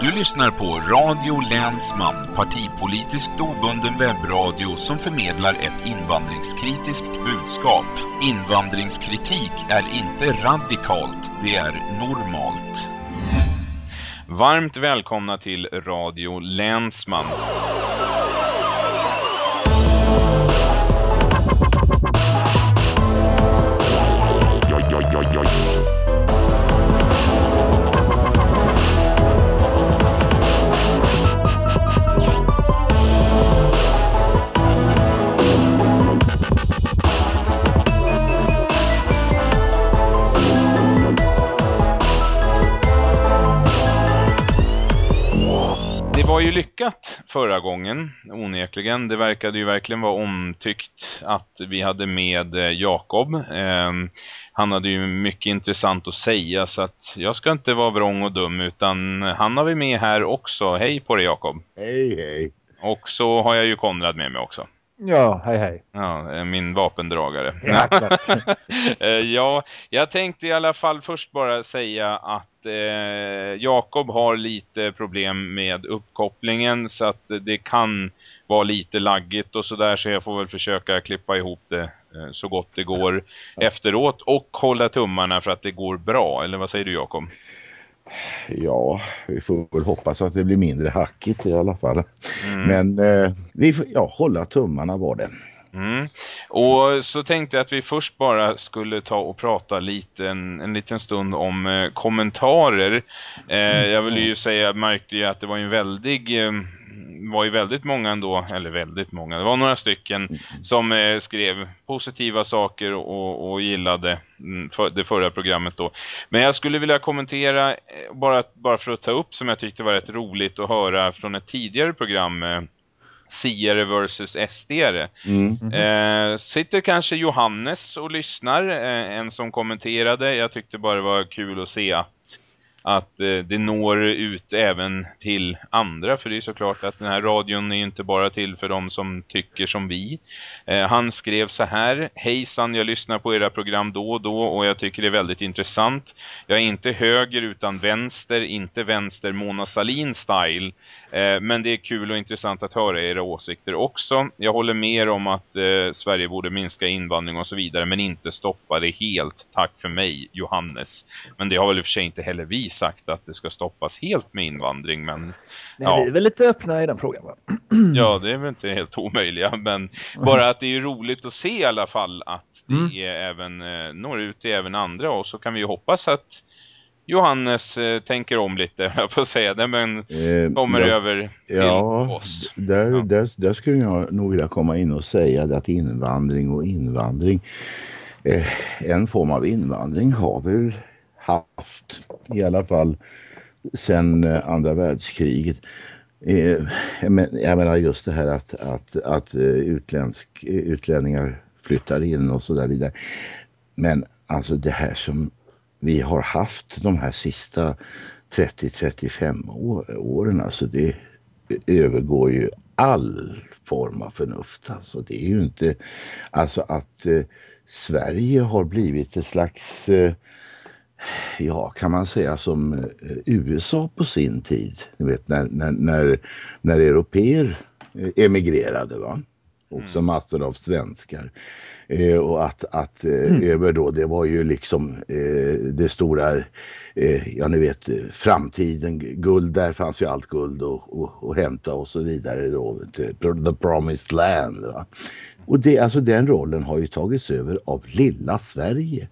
Du lyssnar på Radio Länsman, partipolitiskt obunden webbradio som förmedlar ett invandringskritiskt budskap. Invandringskritik är inte radikalt, det är normalt. Varmt välkomna till Radio Länsman. Lyckat förra gången, onekligen. Det verkade ju verkligen vara omtyckt att vi hade med eh, Jakob. Eh, han hade ju mycket intressant att säga så att jag ska inte vara vrång och dum utan han har vi med här också. Hej på dig Jakob. Hej, hej. Och så har jag ju Konrad med mig också. Ja, hej hej. Ja, eh, min vapendragare. Ja. Eh, ja, jag tänkte i alla fall först bara säga att eh, Jakob har lite problem med uppkopplingen så att det kan vara lite laggigt och sådär så jag får väl försöka klippa ihop det eh, så gott det går efteråt och hålla tummarna för att det går bra. Eller vad säger du Jakob? Ja, vi får väl hoppas att det blir mindre hackigt i alla fall. Mm. Men eh, vi får ja, hålla tummarna var det. Mm. Och så tänkte jag att vi först bara skulle ta och prata lite, en, en liten stund om eh, kommentarer. Eh, jag vill ju säga, jag märkte ju att det var en väldig, eh, var ju väldigt många ändå, eller väldigt många, det var några stycken som eh, skrev positiva saker och, och gillade mm, för, det förra programmet då. Men jag skulle vilja kommentera, eh, bara, bara för att ta upp som jag tyckte var rätt roligt att höra från ett tidigare program, eh, Siare versus SDare. Mm. Eh, sitter kanske Johannes och lyssnar, eh, en som kommenterade. Jag tyckte bara det var kul att se att, att eh, det når ut även till andra. För det är såklart att den här radion är ju inte bara till för de som tycker som vi. Eh, han skrev så här. Hejsan, jag lyssnar på era program då och då och jag tycker det är väldigt intressant. Jag är inte höger utan vänster, inte vänster Mona Salin style. Eh, men det är kul och intressant att höra era åsikter också. Jag håller med om att eh, Sverige borde minska invandring och så vidare men inte stoppa det helt. Tack för mig, Johannes. Men det har väl i och för sig inte heller vi sagt att det ska stoppas helt med invandring. Men Nej, Ja. Vi är väl lite öppna i den frågan va? ja, det är väl inte helt omöjliga. Men bara att det är roligt att se i alla fall att det Mm. är även, eh, når ut till även andra. Och så kan vi ju hoppas att Johannes eh, tänker om lite, jag får säga det, men Eh, kommer ja, över till ja, oss. Där, Ja. där, där skulle jag nog vilja komma in och säga att invandring och invandring, eh, en form av invandring har väl haft i alla fall sedan eh, andra världskriget. Eh, jag menar just det här att, att, att eh, utländsk, utlänningar flyttar in och så där vidare. Men alltså det här som vi har haft de här sista 30-35 år, åren, alltså det övergår ju all form av förnuft. Alltså det är ju inte, alltså att eh, Sverige har blivit ett slags, eh, ja kan man säga som eh, USA på sin tid. Ni vet när, när, när, när europeer eh, emigrerade va. Också massor av svenskar. Eh, och att, att eh, över då, det var ju liksom eh, det stora, eh, ja ni vet framtiden, guld, där fanns ju allt guld och, och, och hämta och så vidare då, the promised land. Va? Och det, alltså den rollen har ju tagits över av lilla Sverige.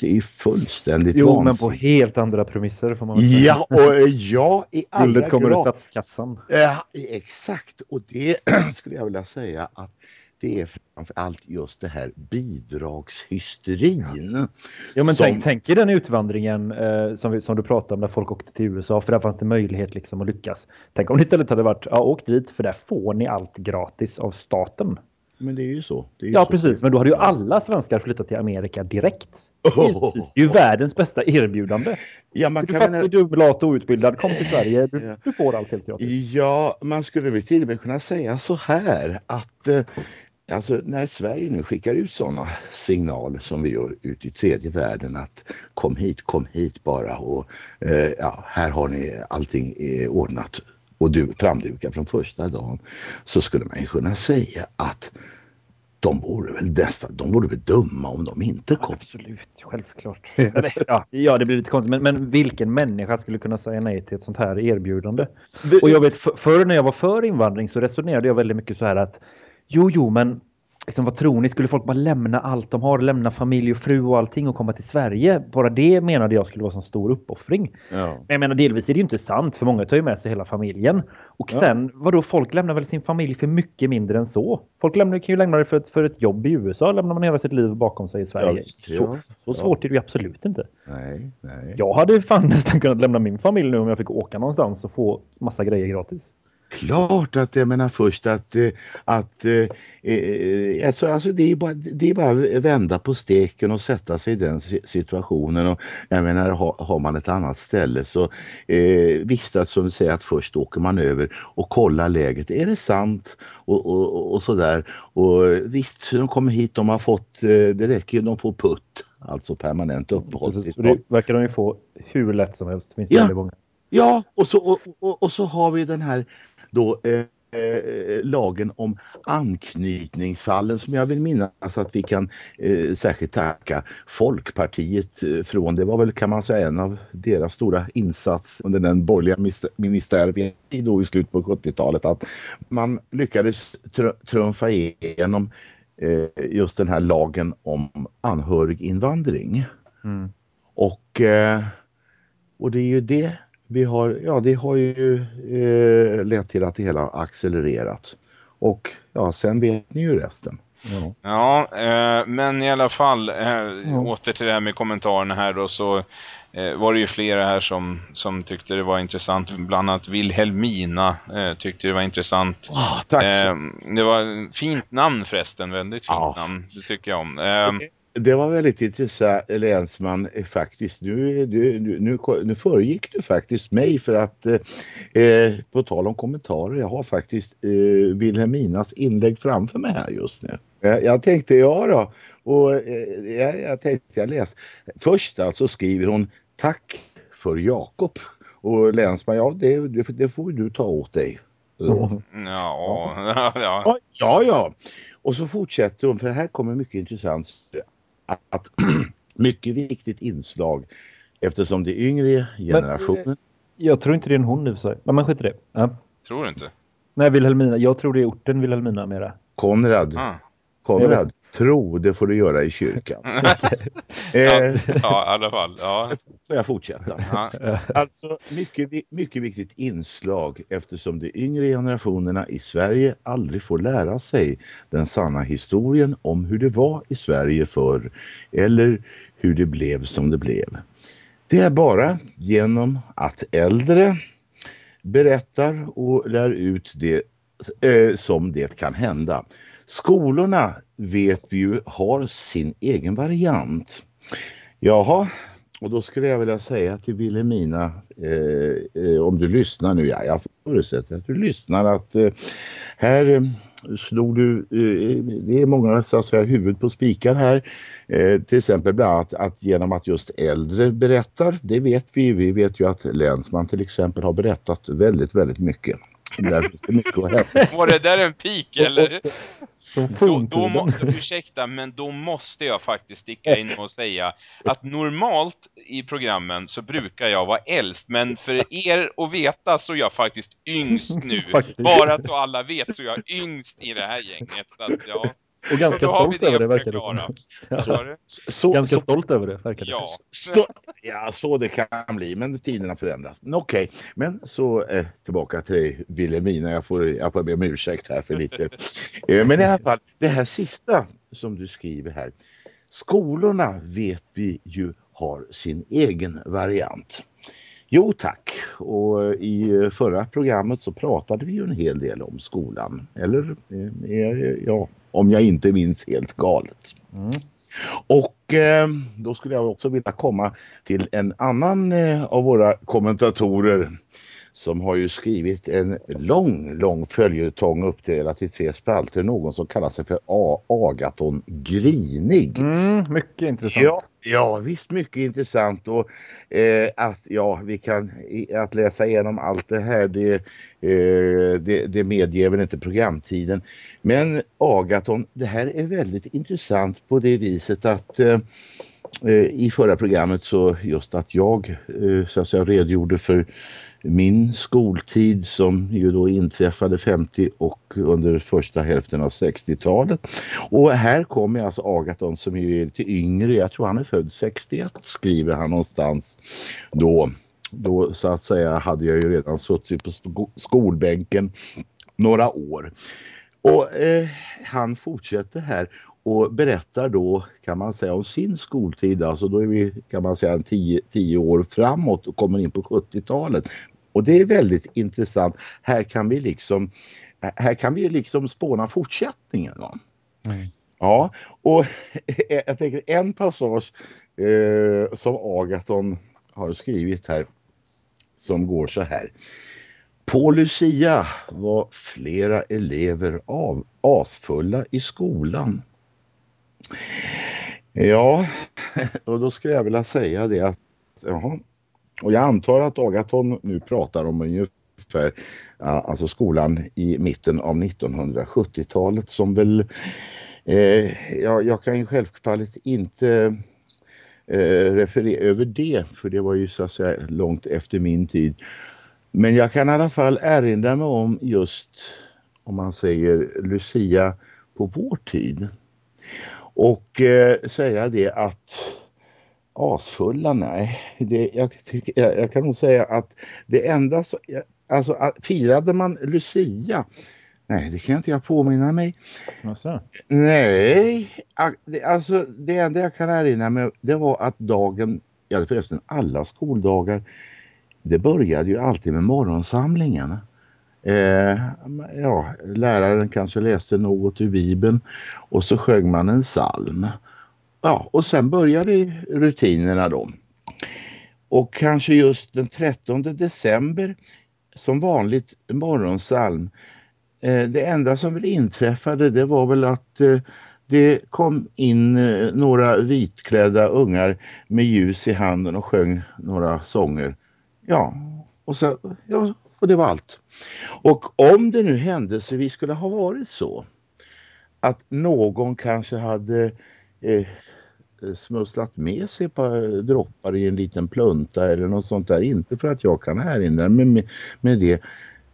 Det är ju fullständigt Jo, men på vansinnigt. helt andra premisser får man väl säga. Ja, och eh, ja, i alla Guldet kommer ur grad. statskassan. Ja, exakt. Och det skulle jag vilja säga att det är framför allt just det här bidragshysterin. Ja, men som- tänk, tänk i den utvandringen eh, som, vi, som du pratade om där folk åkte till USA för där fanns det möjlighet liksom att lyckas. Tänk om det istället hade varit, ja åk dit för där får ni allt gratis av staten. Men det är ju så. Är Ja så. precis, men då hade ju alla svenskar flyttat till Amerika direkt. Givetvis. Det är ju världens bästa erbjudande. Ja, man Du kan fattig, lat och outbildad, kom till Sverige. Ja. Du, du får allt helt gratis. ja, man skulle väl till och med kunna säga så här att eh, alltså när Sverige nu skickar ut sådana signaler som vi gör ut i tredje världen att kom hit, kom hit bara och eh, ja, här har ni allting eh, ordnat och du framdukat från första dagen så skulle man ju kunna säga att de vore väl nästan, de vore väl dumma om de inte kom. Absolut, självklart. Eller, ja, ja, det blir lite konstigt. Men, men vilken människa skulle kunna säga nej till ett sånt här erbjudande? Och jag vet, för, förr när jag var för invandring så resonerade jag väldigt mycket så här att jo, jo, men liksom, vad tror ni? Skulle folk bara lämna allt de har, lämna familj och fru och allting och komma till Sverige? Bara det menade jag skulle vara en stor uppoffring. Ja. Men jag menar, delvis är det ju inte sant, för många tar ju med sig hela familjen. Och Ja. sen, vadå, folk lämnar väl sin familj för mycket mindre än så? Folk lämnar, kan ju lämna det för ett, för ett jobb i USA, lämnar man hela sitt liv bakom sig i Sverige. visst, så, ja. så svårt är det ju absolut inte. Nej, nej. Jag hade fan nästan kunnat lämna min familj nu om jag fick åka någonstans och få massa grejer gratis. Klart att jag menar först att, eh, att eh, eh, alltså, alltså det, är bara, det är bara att vända på steken och sätta sig i den si- situationen. Och jag menar har, har man ett annat ställe så eh, visst att som du säger att först åker man över och kollar läget. Är det sant? Och, och, och, sådär. Och visst, de kommer hit, de har fått, eh, det räcker ju, de får putt. Alltså permanent uppehållstillstånd. det verkar de ju få hur lätt som helst. Finns Ja. många. Ja, och så, och, och, och så har vi den här då eh, eh, lagen om anknytningsfallen som jag vill minnas att vi kan eh, särskilt tacka Folkpartiet eh, från. Det var väl kan man säga en av deras stora insats under den borgerliga ministären då i slutet på 70-talet att man lyckades tr- trumfa igenom eh, just den här lagen om anhöriginvandring. Mm. Och, eh, och det är ju det vi har, ja det har ju eh, lett till att det hela har accelererat. Och ja, sen vet ni ju resten. Ja. Ja, eh, men i alla fall, eh, åter till det här med kommentarerna här då, så eh, var det ju flera här som, som tyckte det var intressant. Bland annat Wilhelmina eh, tyckte det var intressant. Ah, tack så Eh, det var ett fint namn förresten, väldigt fint Ja. namn, det tycker jag om. Eh, Det var väldigt intressant Länsman eh, faktiskt. Nu, du, nu, nu, nu föregick du faktiskt mig för att eh, eh, på tal om kommentarer, jag har faktiskt eh, Wilhelminas inlägg framför mig här just nu. Eh, jag tänkte ja då och eh, jag, jag tänkte jag läste. Först alltså skriver hon tack för Jakob och Länsman, ja det, det, det får du ta åt dig. Ja, ja. Ja, ja, ja. Och så fortsätter hon, för här kommer mycket intressant. Att, mycket viktigt inslag eftersom det är yngre generationen. Jag tror inte det är en hon sig. Ja, Men skit i det. Ja. Tror du inte? Nej, Wilhelmina. Jag tror det är orten Vilhelmina mera. Konrad, Ah. Konrad, tro det får du göra i kyrkan. ja, Eh, ja, i alla fall. Ja. får jag fortsätta? Ja. Alltså mycket, mycket viktigt inslag eftersom de yngre generationerna i Sverige aldrig får lära sig den sanna historien om hur det var i Sverige förr eller hur det blev som det blev. Det är bara genom att äldre berättar och lär ut det eh, som det kan hända. Skolorna vet vi ju har sin egen variant. Jaha, och då skulle jag vilja säga till Wilhelmina, eh, eh, om du lyssnar nu, ja, jag förutsätter att du lyssnar, att eh, här eh, slog du, eh, det är många så att säga huvud på spikar här, eh, till exempel bland annat att genom att just äldre berättar, det vet vi, vi vet ju att Länsman till exempel har berättat väldigt, väldigt mycket. Där finns det mycket att hämta. Var det där en pik eller? Då, då må, ursäkta, men då måste jag faktiskt sticka in och säga att normalt i programmen så brukar jag vara äldst, men för er att veta så är jag faktiskt yngst nu. Bara så alla vet så är jag yngst i det här gänget. Så att, ja. Och ganska stolt över det att verkar det som. Så, Ganska så, stolt över det verkar det. Ja. Så, ja, så det kan bli, men tiderna förändras. Okej, men så eh, tillbaka till dig Wilhelmina. Jag får, jag får be om ursäkt här för lite. Eh, men i alla fall, det här sista som du skriver här. Skolorna vet vi ju har sin egen variant. Jo tack, och i förra programmet så pratade vi ju en hel del om skolan. Eller eh, ja, om jag inte minns helt galet. Mm. Och eh, då skulle jag också vilja komma till en annan eh, av våra kommentatorer som har ju skrivit en lång, lång följetong uppdelat i tre spalter. Någon som kallar sig för A Agaton Grinig. Mm, mycket intressant. Ja, ja, visst mycket intressant och eh, att ja, vi kan att läsa igenom allt det här det, eh, det, det medger väl inte programtiden. Men Agaton, det här är väldigt intressant på det viset att eh, Eh, i förra programmet så just att jag eh, så att säga redogjorde för min skoltid som ju då inträffade 50 och under första hälften av 60-talet. Och här kommer alltså Agaton som ju är lite yngre, jag tror han är född 61 skriver han någonstans då. Då så att säga hade jag ju redan suttit på skolbänken några år. Och eh, han fortsätter här och berättar då kan man säga om sin skoltid. Alltså då är vi kan man säga 10 år framåt och kommer in på 70-talet. Och det är väldigt intressant. Här kan vi liksom, här kan vi liksom spåna fortsättningen. Va? Mm. Ja, och jag tänker en passage eh, som Agaton har skrivit här som går så här. På Lucia var flera elever av, asfulla i skolan. Ja, och då skulle jag vilja säga det att jaha, och jag antar att Agaton nu pratar om ungefär alltså skolan i mitten av 1970-talet som väl eh, ja, jag kan ju självfallet inte eh, referera över det för det var ju så att säga långt efter min tid. Men jag kan i alla fall erinra mig om just om man säger Lucia på vår tid. Och eh, säga det att asfulla, nej. Det, jag, jag, jag, kan nog säga att det enda så, alltså firade man Lucia Nej, det kan inte jag påminna mig. Alltså. Nej, alltså det enda jag kan erinra mig det var att dagen, ja förresten alla skoldagar, det började ju alltid med morgonsamlingarna. Eh, ja, läraren kanske läste något ur Bibeln och så sjöng man en psalm. Ja, och sen började rutinerna då. Och kanske just den 13 december som vanligt morgonsalm. Eh, det enda som väl inträffade det var väl att eh, det kom in eh, några vitklädda ungar med ljus i handen och sjöng några sånger. Ja, och, så, ja, och det var allt. Och om det nu händelsevis skulle ha varit så att någon kanske hade eh, smusslat med sig ett par droppar i en liten plunta eller något sånt där. Inte för att jag kan erinra mig med, med det.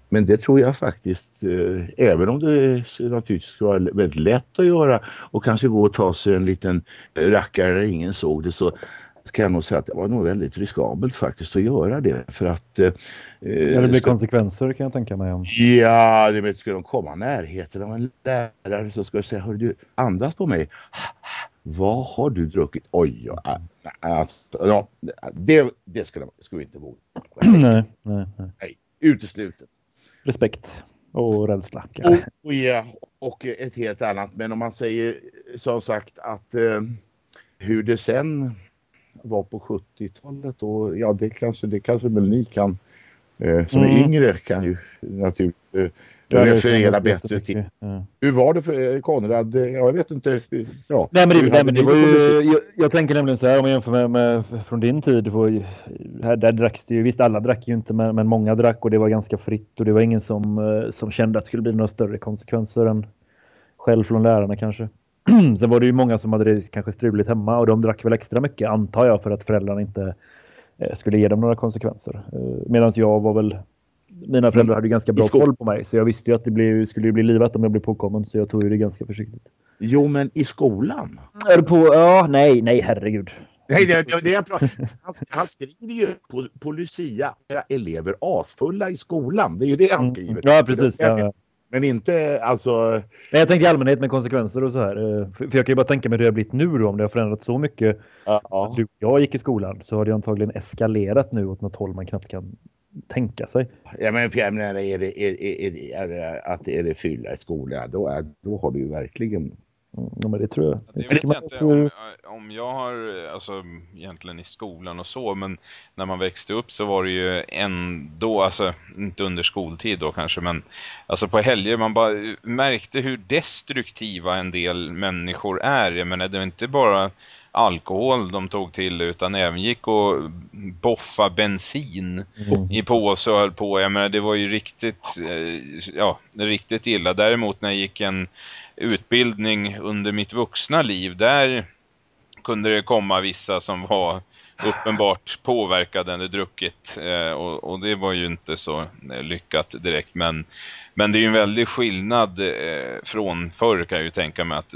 Men det tror jag faktiskt, eh, även om det naturligtvis ska vara väldigt lätt att göra och kanske gå och ta sig en liten rackare när ingen såg det så kan jag nog säga att det var nog väldigt riskabelt faktiskt att göra det för att... Eh, ja, det blir ska... konsekvenser kan jag tänka mig om. Ja, det vet, ska de komma närheten av en lärare så ska jag säga, hör du, andas på mig. Vad har du druckit? Oj, ja, alltså, ja det, det skulle, skulle inte våga. nej, nej, nej. nej, uteslutet. Respekt och rädsla. Och, och, ja, och ett helt annat. Men om man säger som sagt att eh, hur det sen var på 70-talet och ja det kanske det kanske väl ni kan eh, som mm. är yngre kan ju naturligtvis eh, ja, referera bättre till. Ja. Hur var det för eh, Konrad? Jag vet inte. Ja, nej, men det, nej, men det var ju, jag, jag, tänker nämligen så här om jag jämför med, med från din tid. Var, här, där dracks det ju, visst alla drack ju inte men, men många drack och det var ganska fritt och det var ingen som, eh, som kände att det skulle bli några större konsekvenser än själv från lärarna kanske. Sen var det ju många som hade det kanske struligt hemma och de drack väl extra mycket antar jag för att föräldrarna inte eh, skulle ge dem några konsekvenser. Eh, Medan jag var väl mina föräldrar hade ganska bra koll på mig så jag visste ju att det blev, skulle bli livat om jag blev påkommen så jag tog ju det ganska försiktigt. Jo men i skolan? Är på, ja, nej, nej herregud. Nej, det, det, det han, han skriver ju på, på Lucia, era elever asfulla i skolan. Det är ju det han mm. skriver. Ja, precis. Ja. Men inte alltså... Men jag tänker i allmänhet med konsekvenser och så här. Eh, för jag kan ju bara tänka mig hur det har blivit nu då om det har förändrats så mycket. Ja. Du, jag gick i skolan så har det antagligen eskalerat nu åt något håll man knappt kan tänka sig. Ja men för jag menar, är det, är, är, är, är, att är det fylla i skolan då, är, då har du ju verkligen Ja, men det tror jag. Det vet jag inte om, om jag har, alltså egentligen i skolan och så, men när man växte upp så var det ju ändå, alltså inte under skoltid då kanske, men alltså på helger man bara märkte hur destruktiva en del människor är. Jag menar, det var inte bara alkohol de tog till utan även gick och boffa bensin mm. i påse och höll på. Jag menar, det var ju riktigt, eh, ja, riktigt illa. Däremot när jag gick en utbildning under mitt vuxna liv, där kunde det komma vissa som var uppenbart påverkade eller druckit eh, och, och, det var ju inte så eh, lyckat direkt men, men det är ju en väldig skillnad eh, från förr kan jag ju tänka mig att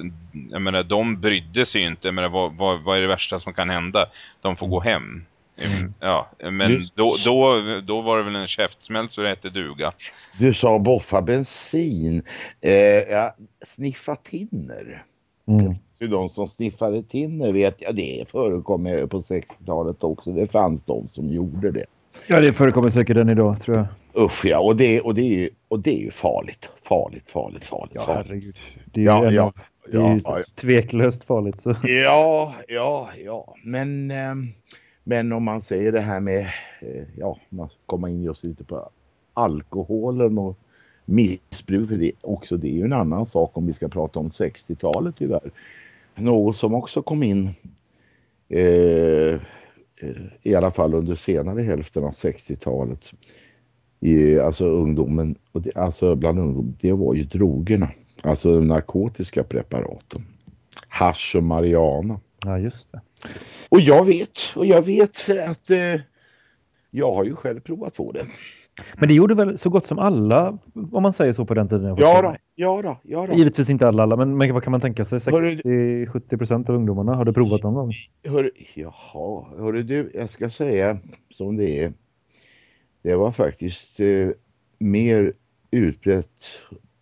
jag menar, de brydde sig ju inte, jag menar, vad, vad, vad är det värsta som kan hända? De får gå hem. Mm. Ja, men då, då, då var det väl en käftsmäll så det hette duga. Du sa boffa bensin. Eh, ja, sniffa tinner. Mm. De som sniffade tinner vet jag, det förekommer på 60-talet också. Det fanns de som gjorde det. Ja, det förekommer säkert än idag tror jag. Usch ja, och det, och det, är, ju, och det är ju farligt. Farligt, farligt, farligt. Ja, farligt. herregud. Det är ju, ja, ja, det är ju ja, tveklöst farligt. Så. Ja, ja, ja. Men... Eh, men om man säger det här med, eh, ja, man kommer in just lite på alkoholen och missbruk, för det, också det är ju en annan sak om vi ska prata om 60-talet tyvärr. Något som också kom in eh, eh, i alla fall under senare hälften av 60-talet i, alltså ungdomen, alltså bland ungdom, det var ju drogerna, alltså narkotiska preparaten. Hash och marijuana. Ja, just det. Och jag vet, och jag vet för att eh, jag har ju själv provat på det. Men det gjorde väl så gott som alla, om man säger så på den tiden? Ja då, ja då, ja då. Givetvis inte alla, alla men, men vad kan man tänka sig? 60-70 procent av ungdomarna har du provat någon gång? Hör, jaha, hörru du, jag ska säga som det är. Det var faktiskt eh, mer utbrett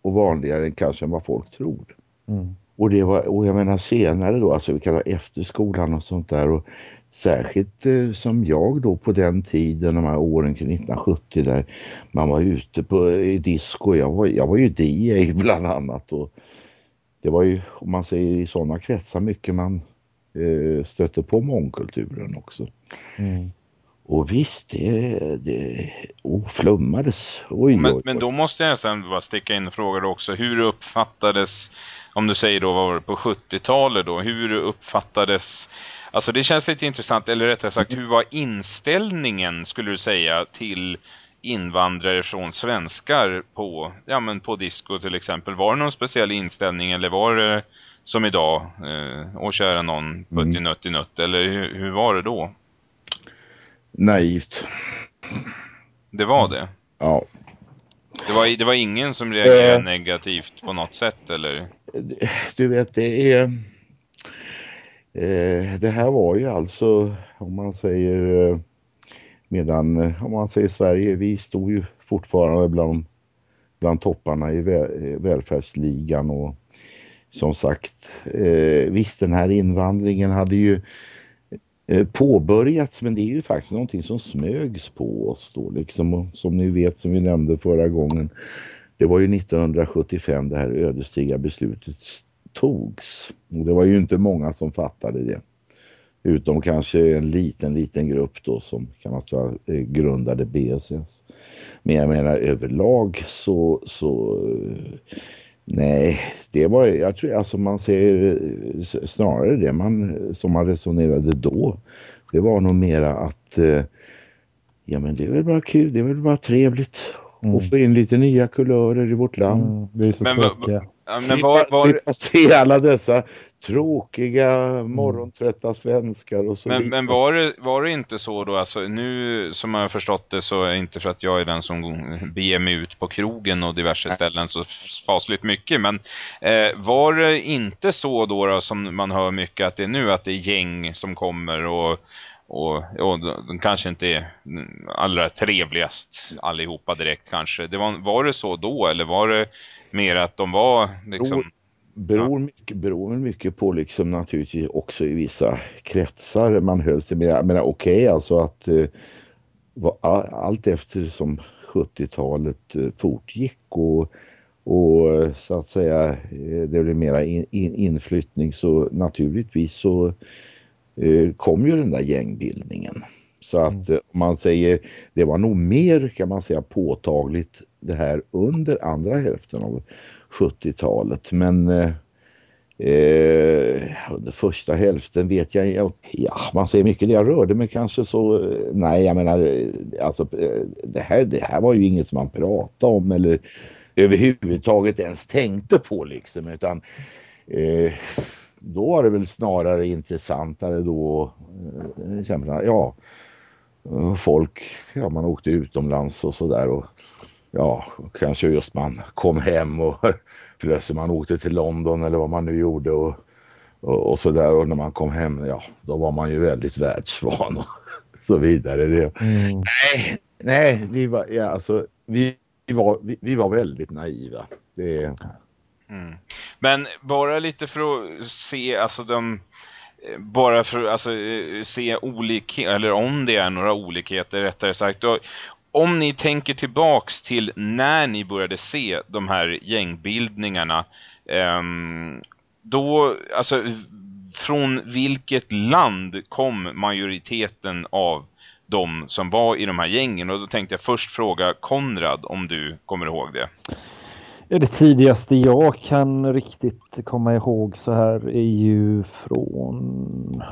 och vanligare än kanske än vad folk tror. Mm. Och det var, och jag menar senare då, alltså vi kallar efter skolan och sånt där och särskilt eh, som jag då på den tiden, de här åren kring 1970 där man var ute på, i disco, jag var, jag var ju DJ bland annat och det var ju, om man säger i sådana kretsar, mycket man eh, stötte på mångkulturen också. Mm. Och visst, det, det oflummades. Oj, men, oj, oj. men då måste jag sen bara sticka in och fråga också, hur uppfattades om du säger då, vad var det, på 70-talet då, hur uppfattades, alltså det känns lite intressant, eller rättare sagt, hur var inställningen, skulle du säga, till invandrare från svenskar på, ja men på disco till exempel, var det någon speciell inställning eller var det som idag, eh, och köra någon putti nutti nutt, eller hur, hur var det då? Naivt. Det var det? Ja. Det var, det var ingen som reagerade äh, negativt på något sätt eller? Du vet det är eh, det här var ju alltså om man säger eh, medan om man säger Sverige vi stod ju fortfarande bland, bland topparna i väl, välfärdsligan och som sagt eh, visst den här invandringen hade ju Eh, Eh, påbörjats men det är ju faktiskt någonting som smögs på oss då liksom och som ni vet som vi nämnde förra gången. Det var ju 1975 det här ödesdigra beslutet togs. Och det var ju inte många som fattade det. Utom kanske en liten liten grupp då som kan man säga eh, grundade BSS men jag menar överlag så, så eh, Nej, det var, jag tror alltså man ser snarare det man, som man resonerade då. Det var nog mera att eh, ja men det är väl bara kul, det är väl bara trevligt mm. att få in lite nya kulörer i vårt land. Mm, det är så men, men var, var... Se alla dessa tråkiga morgontrötta svenskar och så Men, men var, det, var det inte så då, alltså nu som jag har förstått det så är inte för att jag är den som beger mig ut på krogen och diverse ställen så fasligt mycket, men eh, var det inte så då, då som man hör mycket att det är nu att det är gäng som kommer och och, och de kanske inte är allra trevligast allihopa direkt kanske. Det var, var det så då eller var det mer att de var liksom... Beror, mycket, beror mycket på liksom naturligtvis också i vissa kretsar man höll sig med. Jag menar okej okay, alltså att eh, allt eftersom 70-talet eh, fortgick och, och så att säga det blir mera in, in, inflyttning så naturligtvis så eh, kom ju den där gängbildningen. Så att mm. om man säger, det var nog mer kan man säga påtagligt det här under andra hälften av 70-talet. Men eh, eh, under första hälften vet jag, ja man säger mycket det jag rörde men kanske så, eh, nej jag menar, eh, alltså det här, det här var ju inget som man pratade om eller överhuvudtaget ens tänkte på liksom utan eh, då var det väl snarare intressantare då, eh, ja folk, ja man åkte utomlands och sådär och ja kanske just man kom hem och plötsligt man åkte till London eller vad man nu gjorde och, och, och sådär och när man kom hem ja då var man ju väldigt världsvan och så vidare. Det, mm. Nej, nej vi var, ja, alltså, vi, vi, var, vi, vi var väldigt naiva. Det, mm. Men bara lite för att se alltså de bara för att alltså, se olikheter, eller om det är några olikheter rättare sagt. Då, om ni tänker tillbaks till när ni började se de här gängbildningarna, eh, då, alltså från vilket land kom majoriteten av de som var i de här gängen? Och då tänkte jag först fråga Konrad om du kommer ihåg det. Ja, det tidigaste jag kan riktigt komma ihåg så här är ju från,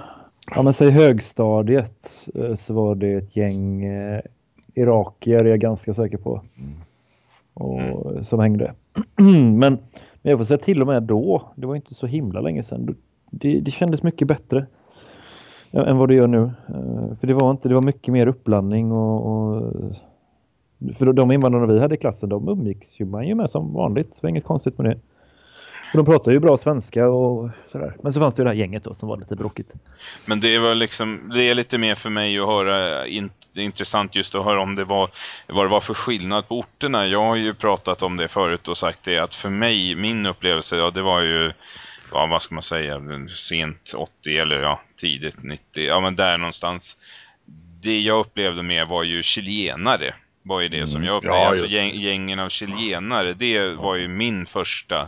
ja men säg högstadiet eh, så var det ett gäng eh, irakier är jag ganska säker på. Och, mm. Som hängde. men, men jag får säga till och med då, det var inte så himla länge sedan, det, det kändes mycket bättre än vad det gör nu. Eh, för det var inte, det var mycket mer uppblandning och, och för de invandrarna vi hade i klassen, de umgicks ju man ju med som vanligt. Så det var inget konstigt med det. Och de pratar ju bra svenska och sådär. Men så fanns det ju det här gänget då som var lite bråkigt. Men det var liksom, det är lite mer för mig att höra, in, intressant just att höra om det var, vad det var för skillnad på orterna. Jag har ju pratat om det förut och sagt det att för mig, min upplevelse, ja det var ju, ja vad ska man säga, sent 80 eller ja, tidigt 90, ja men där någonstans. Det jag upplevde mer var ju chilenare var ju det mm. som jag upplevde. Ja, alltså gäng, gängen av chilenare, det var ju min första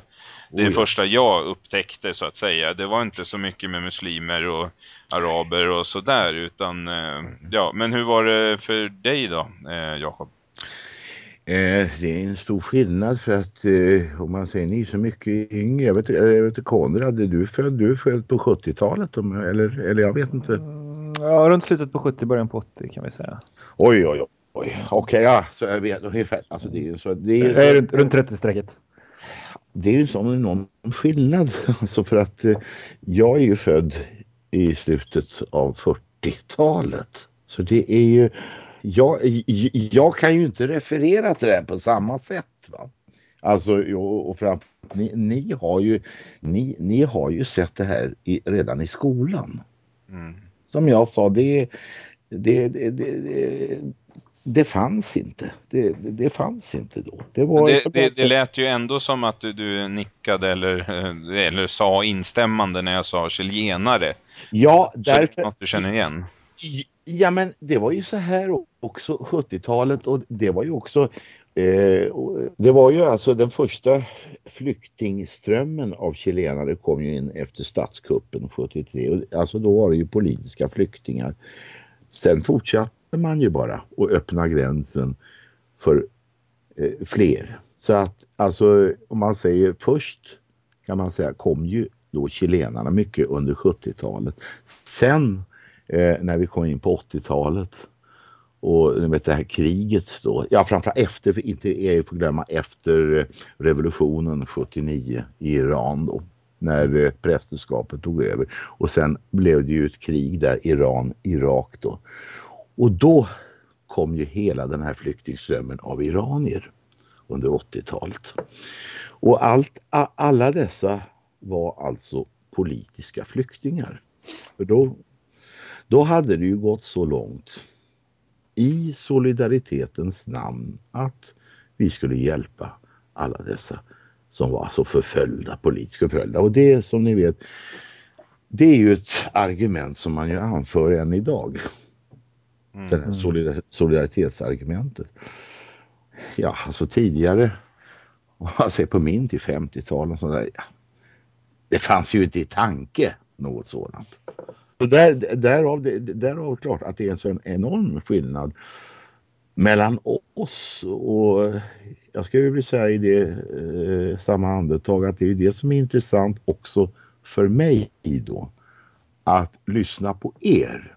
det oh, första jag upptäckte så att säga. Det var inte så mycket med muslimer och araber och sådär utan eh, ja, men hur var det för dig då, eh, Jakob? Eh, det är en stor skillnad för att eh, om man säger ni är så mycket yngre. Jag vet, jag vet Konrad, du är född, du är född på 70-talet eller, eller jag vet inte. Mm, ja, runt slutet på 70, början på 80 kan vi säga. Oj, oj, oj. Okej, okay, ja, så jag vet ungefär. Alltså det är så. Det är, så, runt, runt 30-strecket. Det är ju en sån enorm skillnad. Alltså för att eh, jag är ju född i slutet av 40-talet. Så det är ju... Jag, jag kan ju inte referera till det här på samma sätt. Va? Alltså, och framför, ni, ni, har ju, ni, ni har ju sett det här i, redan i skolan. Mm. Som jag sa, det, det, det, det, det fanns inte. Det, det, fanns inte då. Det, var det, det, det lät ju ändå som att du, du nickade eller, eller sa instämmande när jag sa chilenare. Ja, därför... Något du känner igen. Ja, men det var ju så här också 70-talet och det var ju också eh, det var ju alltså den första flyktingströmmen av chilenare kom ju in efter statskuppen 73. Alltså då var det ju politiska flyktingar. Sen fortsatte man ju bara och öppna gränsen för eh, fler. Så att alltså om man säger först kan man säga kom ju då chilenarna mycket under 70-talet. Sen eh, när vi kom in på 80-talet och vet, det här kriget då, ja framförallt efter, inte jag får glömma efter eh, revolutionen 79 i Iran då när eh, prästerskapet tog över och sen blev det ju ett krig där Iran-Irak då och då kom ju hela den här flyktingströmmen av iranier under 80-talet. Och allt, alla dessa var alltså politiska flyktingar. För då, då hade det ju gått så långt i solidaritetens namn att vi skulle hjälpa alla dessa som var så förföljda, politiskt förföljda. Och det som ni vet, det är ju ett argument som man ju anför än idag. Mm. Det här solidaritetsargumentet. Ja, alltså tidigare Och man ser på min till 50-talet så där, ja, det fanns ju inte i tanke något sådant. Så där, därav, därav klart att det är en sån enorm skillnad mellan oss och jag skulle vilja säga i det eh, samma andetag att det är det som är intressant också för mig då. Att lyssna på er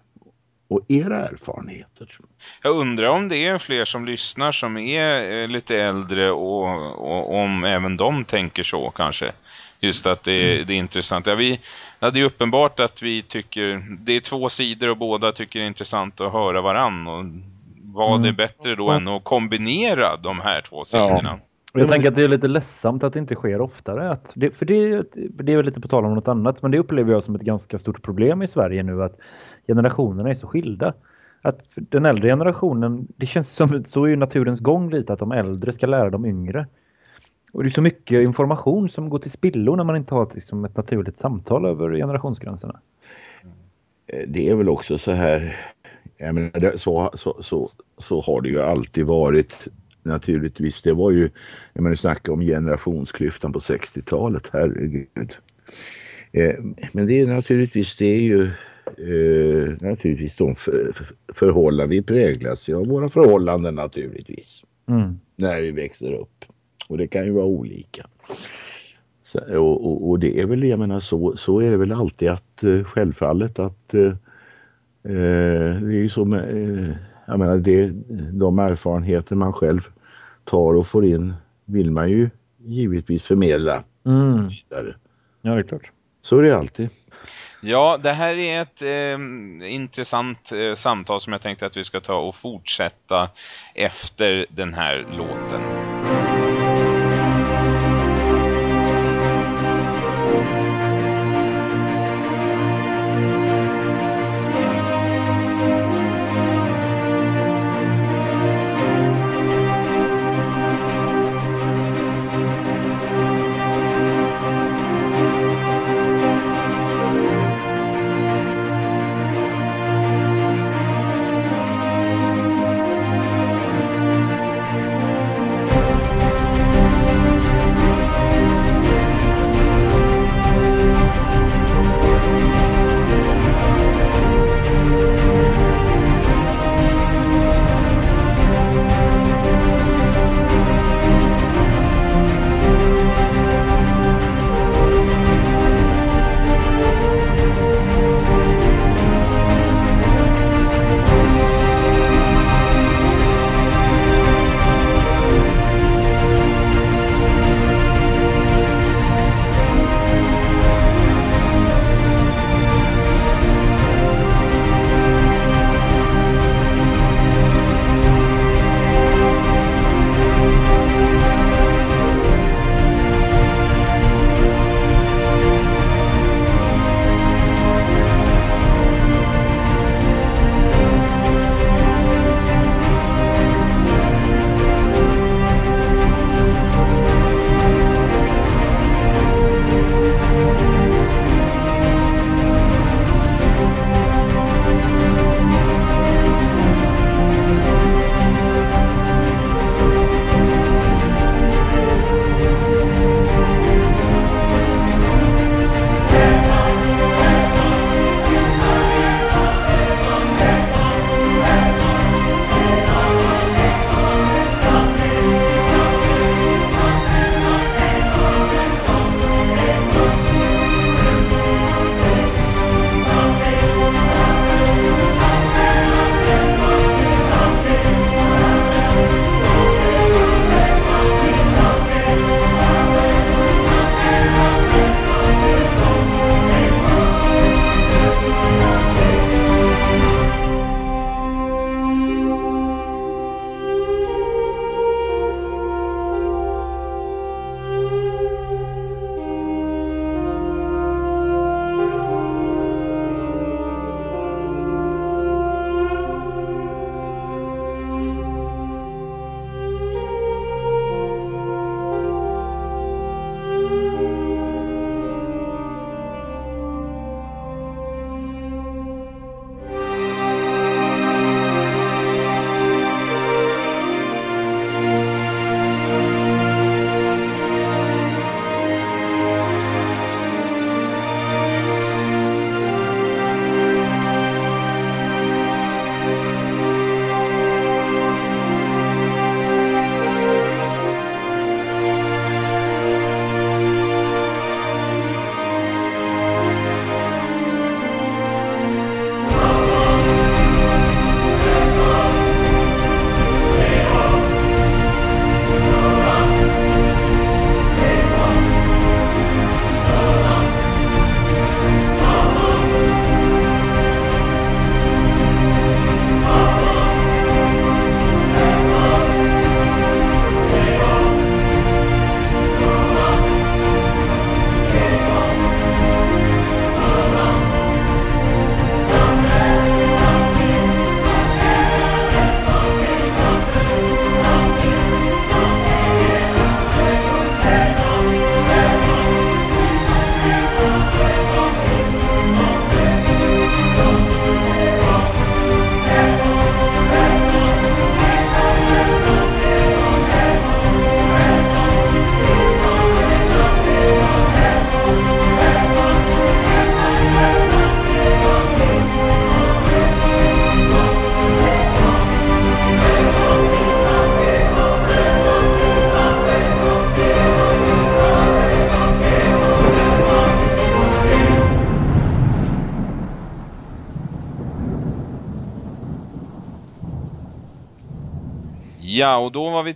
och era erfarenheter. Jag undrar om det är fler som lyssnar som är eh, lite äldre och, och om även de tänker så kanske. Just att det, mm. det är intressant. Ja, vi, ja, det är uppenbart att vi tycker, det är två sidor och båda tycker det är intressant att höra varann. Och vad mm. är bättre då än att kombinera de här två sidorna? Ja. Jag tänker att det är lite ledsamt att det inte sker oftare. Att det, för det, det är väl lite på tal om något annat, men det upplever jag som ett ganska stort problem i Sverige nu att generationerna är så skilda. Att den äldre generationen, det känns som så är ju naturens gång lite att de äldre ska lära de yngre. Och det är så mycket information som går till spillo när man inte har liksom, ett naturligt samtal över generationsgränserna. Det är väl också så här, menar, så, så, så, så har det ju alltid varit naturligtvis. Det var ju, jag menar snacka om generationsklyftan på 60-talet, herregud. Eh, men det är naturligtvis, det är ju eh, naturligtvis de för, för, förhållanden vi präglas av våra förhållanden naturligtvis. Mm. När vi växer upp. Och det kan ju vara olika. Så, och, och, och, det är väl, jag menar så, så är det väl alltid att eh, självfallet att eh, eh det är ju så med, jag menar det, de erfarenheter man själv tar och får in vill man ju givetvis förmedla mm. vidare. Ja, det är klart. Så är det alltid. Ja, det här är ett eh, intressant eh, samtal som jag tänkte att vi ska ta och fortsätta efter den här låten.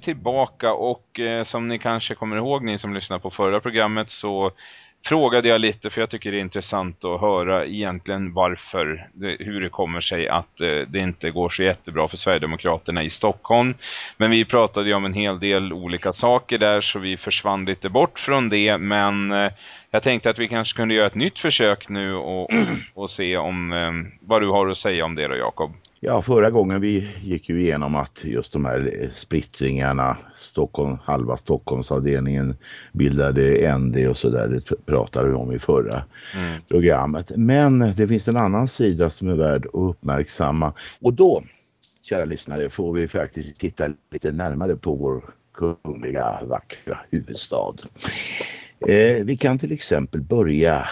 Tillbaka och eh, som ni kanske kommer ihåg, ni som lyssnade på förra programmet så frågade jag lite för jag tycker det är intressant att höra egentligen varför, det, hur det kommer sig att eh, det inte går så jättebra för Sverigedemokraterna i Stockholm. Men vi pratade ju om en hel del olika saker där så vi försvann lite bort från det men eh, jag tänkte att vi kanske kunde göra ett nytt försök nu och, och se om eh, vad du har att säga om det då Jakob. Ja, förra gången vi gick ju igenom att just de här splittringarna, Stockholm, halva Stockholmsavdelningen bildade ND och så där, det pratade vi om i förra mm. programmet. Men det finns en annan sida som är värd att uppmärksamma och då, kära lyssnare, får vi faktiskt titta lite närmare på vår kungliga vackra huvudstad. Eh, vi kan till exempel börja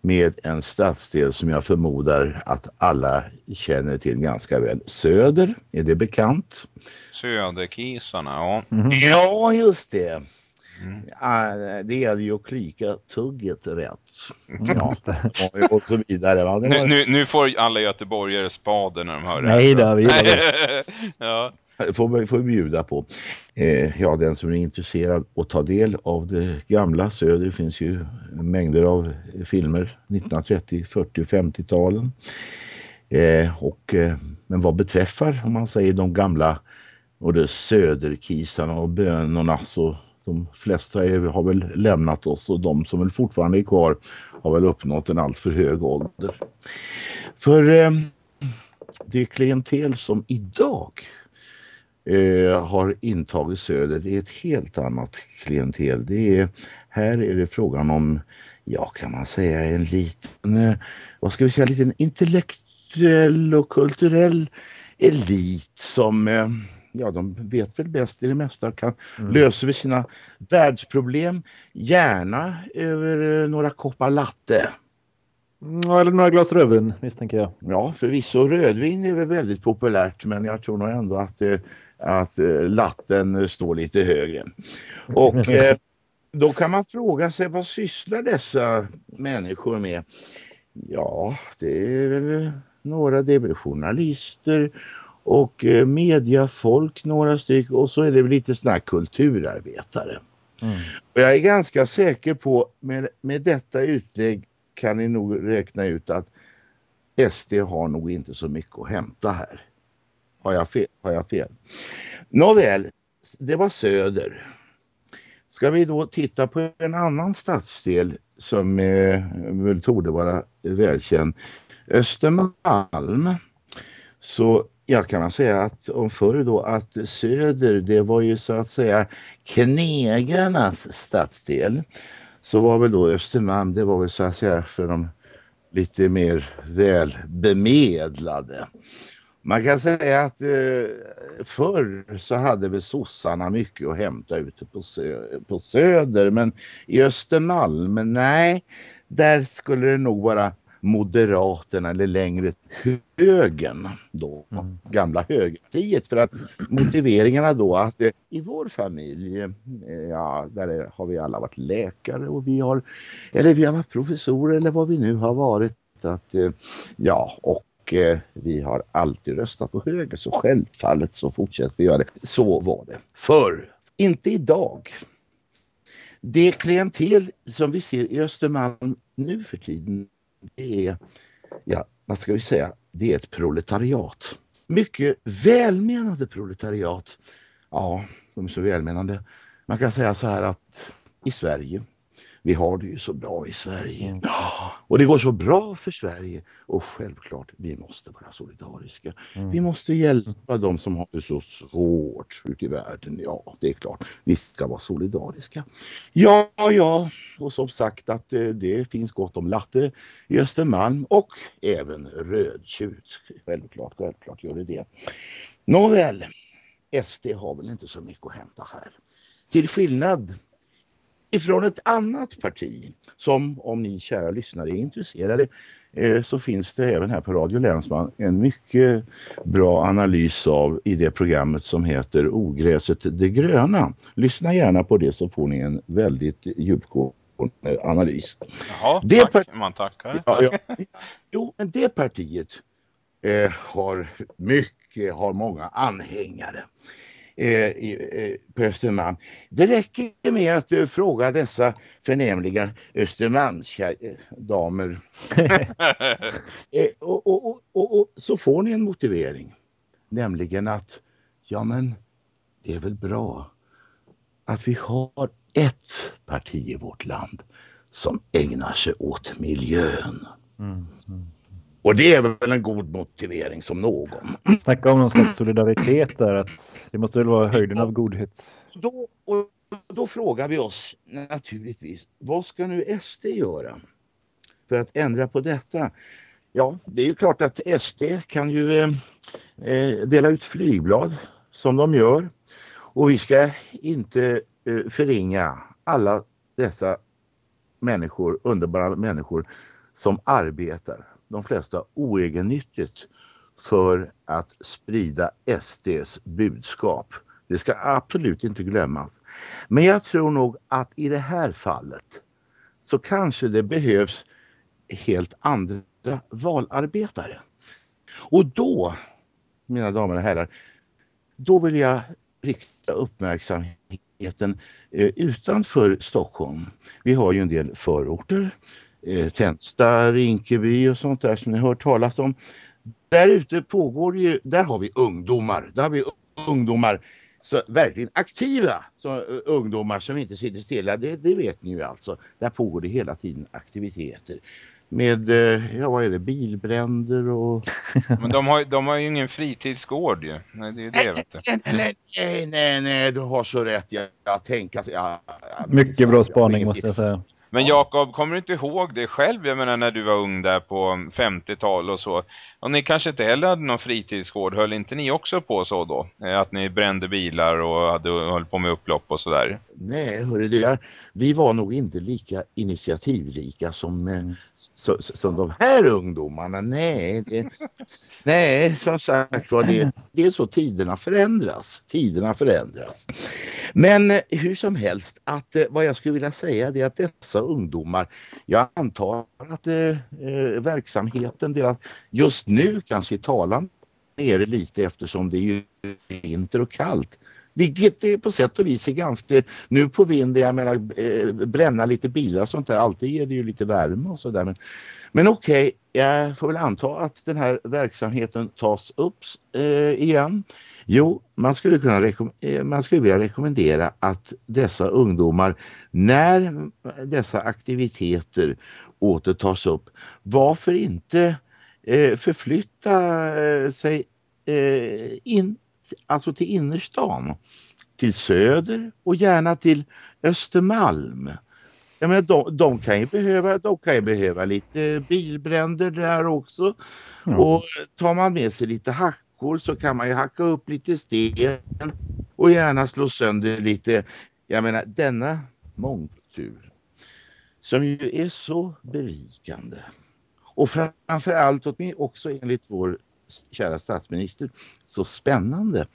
med en stadsdel som jag förmodar att alla känner till ganska väl. Söder, är det bekant? Söderkisarna, ja. Mm. Ja, just det. Mm. Ja, det gäller ju att klyka tugget rätt. Ja, och så vidare. Var... Nu, nu, nu, får alla göteborgare spaden när de hör det. Nej då, vi ja Eh, får, får bjuda på. Eh, ja, den som är intresserad och ta del av det gamla Söder finns ju mängder av filmer 1930, 40 50-talen. Eh, och, eh, men vad beträffar om man säger de gamla både söderkisarna och bönorna så de flesta är, har väl lämnat oss och de som väl fortfarande är kvar har väl uppnått en alltför hög ålder. För eh, det klientel som idag eh, har intagit Söder. Det är ett helt annat klientel. Det är, här är det frågan om, ja kan man säga en liten, eh, vad ska vi säga, liten intellektuell och kulturell elit som eh, ja, de vet väl bäst i det mesta, kan mm. löser vi sina världsproblem gärna över några koppar latte. Eller några glas rödvin misstänker jag. Ja, förvisso rödvin är väl väldigt populärt men jag tror nog ändå att eh, att eh, latten står lite högre. Och eh, då kan man fråga sig vad sysslar dessa människor med? Ja, det är väl några, det är journalister och eh, mediafolk några stycken och så är det lite sådana kulturarbetare. Mm. Och jag är ganska säker på med, med detta utlägg kan ni nog räkna ut att SD har nog inte så mycket att hämta här. Har jag fel? Har jag fel? Nåväl, det var söder. Ska vi då titta på en annan stadsdel som eh, väl torde vara välkänd. Östermalm. Så jag kan man säga att om förr då att söder det var ju så att säga knegarnas stadsdel. Så var väl då Östermalm det var väl så att säga för de lite mer välbemedlade. Man kan säga att eh, förr så hade väl sossarna mycket att hämta ute på, sö på söder men i Östermalm, nej, där skulle det nog vara Moderaterna eller längre högern då, mm. gamla högerpartiet för att motiveringarna då att eh, i vår familj, eh, ja där har vi alla varit läkare och vi har, eller vi har varit professorer eller vad vi nu har varit att eh, ja och eh, vi har alltid röstat på höger så självfallet så fortsätter vi göra det. Så var det förr, inte idag. Det klientel som vi ser i Östermalm nu för tiden det är, ja vad ska vi säga, det är ett proletariat. Mycket välmenande proletariat. Ja, de är så välmenande. Man kan säga så här att i Sverige vi har det ju så bra i Sverige. Mm. Och det går så bra för Sverige. Och självklart, vi måste vara solidariska. Mm. Vi måste hjälpa de som har det så svårt ute i världen. Ja, det är klart. Vi ska vara solidariska. Ja, ja. Och som sagt att det, eh, det finns gott om latte i Östermalm och även rödtjut. Självklart, självklart gör det det. Nåväl, SD har väl inte så mycket att hämta här. Till skillnad ifrån ett annat parti som om ni kära lyssnare är intresserade eh, så finns det även här på Radio Länsman en mycket bra analys av i det programmet som heter Ogräset det gröna. Lyssna gärna på det så får ni en väldigt djupgående analys. Jaha, det tack, man tackar. Ja, ja. Jo, men det partiet eh, har mycket, har många anhängare. Eh, på Östermalm. Det räcker med att uh, fråga dessa förnämliga Östermalmsdamer. eh, och, och, och, och, så får ni en motivering. Nämligen att ja men det är väl bra att vi har ett parti i vårt land som ägnar sig åt miljön. Mm, mm. Och det är väl en god motivering som någon. Snacka om någon slags solidaritet där. Att det måste väl vara höjden av godhet. Då, och då frågar vi oss naturligtvis, vad ska nu SD göra för att ändra på detta? Ja, det är ju klart att SD kan ju eh, eh, dela ut flygblad som de gör. Och vi ska inte eh, förringa alla dessa människor, underbara människor som arbetar de flesta oegennyttigt för att sprida SDs budskap. Det ska absolut inte glömmas. Men jag tror nog att i det här fallet så kanske det behövs helt andra valarbetare. Och då, mina damer och herrar, då vill jag rikta uppmärksamheten eh, utanför Stockholm. Vi har ju en del förorter eh, Tensta, Rinkeby och sånt där som ni har hört talas om. Där ute pågår ju, där har vi ungdomar, där har vi ungdomar så verkligen aktiva så, uh, ungdomar som inte sitter stilla, det, det, vet ni ju alltså. Där pågår det hela tiden aktiviteter. Med, uh, ja vad är det, bilbränder och... Men de har, de har ju ingen fritidsgård ju. Nej, det är det vet du. Nej, nej, nej, nej, du har så rätt. Jag, jag tänker... Jag, jag, Mycket bra spaning måste jag säga. Men Jakob, kommer du inte ihåg det själv? Jag menar när du var ung där på 50-tal och så. Och ni kanske inte heller hade någon fritidsgård. Höll inte ni också på så då? Eh, att ni brände bilar och hade, höll på med upplopp och sådär? Nej, hörru du, vi var nog inte lika initiativrika som, eh, så, som de här ungdomarna. Nej, det, nej som sagt var det, det är så tiderna förändras. Tiderna förändras. Men eh, hur som helst, att, vad jag skulle vilja säga är att dessa ungdomar, jag antar att eh, eh, verksamheten, deras, just nu kanske i talan nere lite eftersom det är ju vinter och kallt. Vilket är på sätt och vis är ganska, nu på vinden, jag menar eh, bränna lite bilar och sånt där, alltid ger det ju lite värme och sådär. Men, men okej, okay, jag får väl anta att den här verksamheten tas upp eh, igen. Jo, man skulle, kunna eh, man skulle vilja rekommendera att dessa ungdomar, när dessa aktiviteter återtas upp, varför inte eh, förflytta eh, sig eh, in, alltså till innerstan, till söder och gärna till Östermalm. Jag menar, de, de, kan ju behöva, de kan ju behöva lite bilbränder där också. Mm. Och tar man med sig lite hackor så kan man ju hacka upp lite sten och gärna slå sönder lite. Jag menar denna mångkultur som ju är så berikande och framförallt också enligt vår kära statsminister så spännande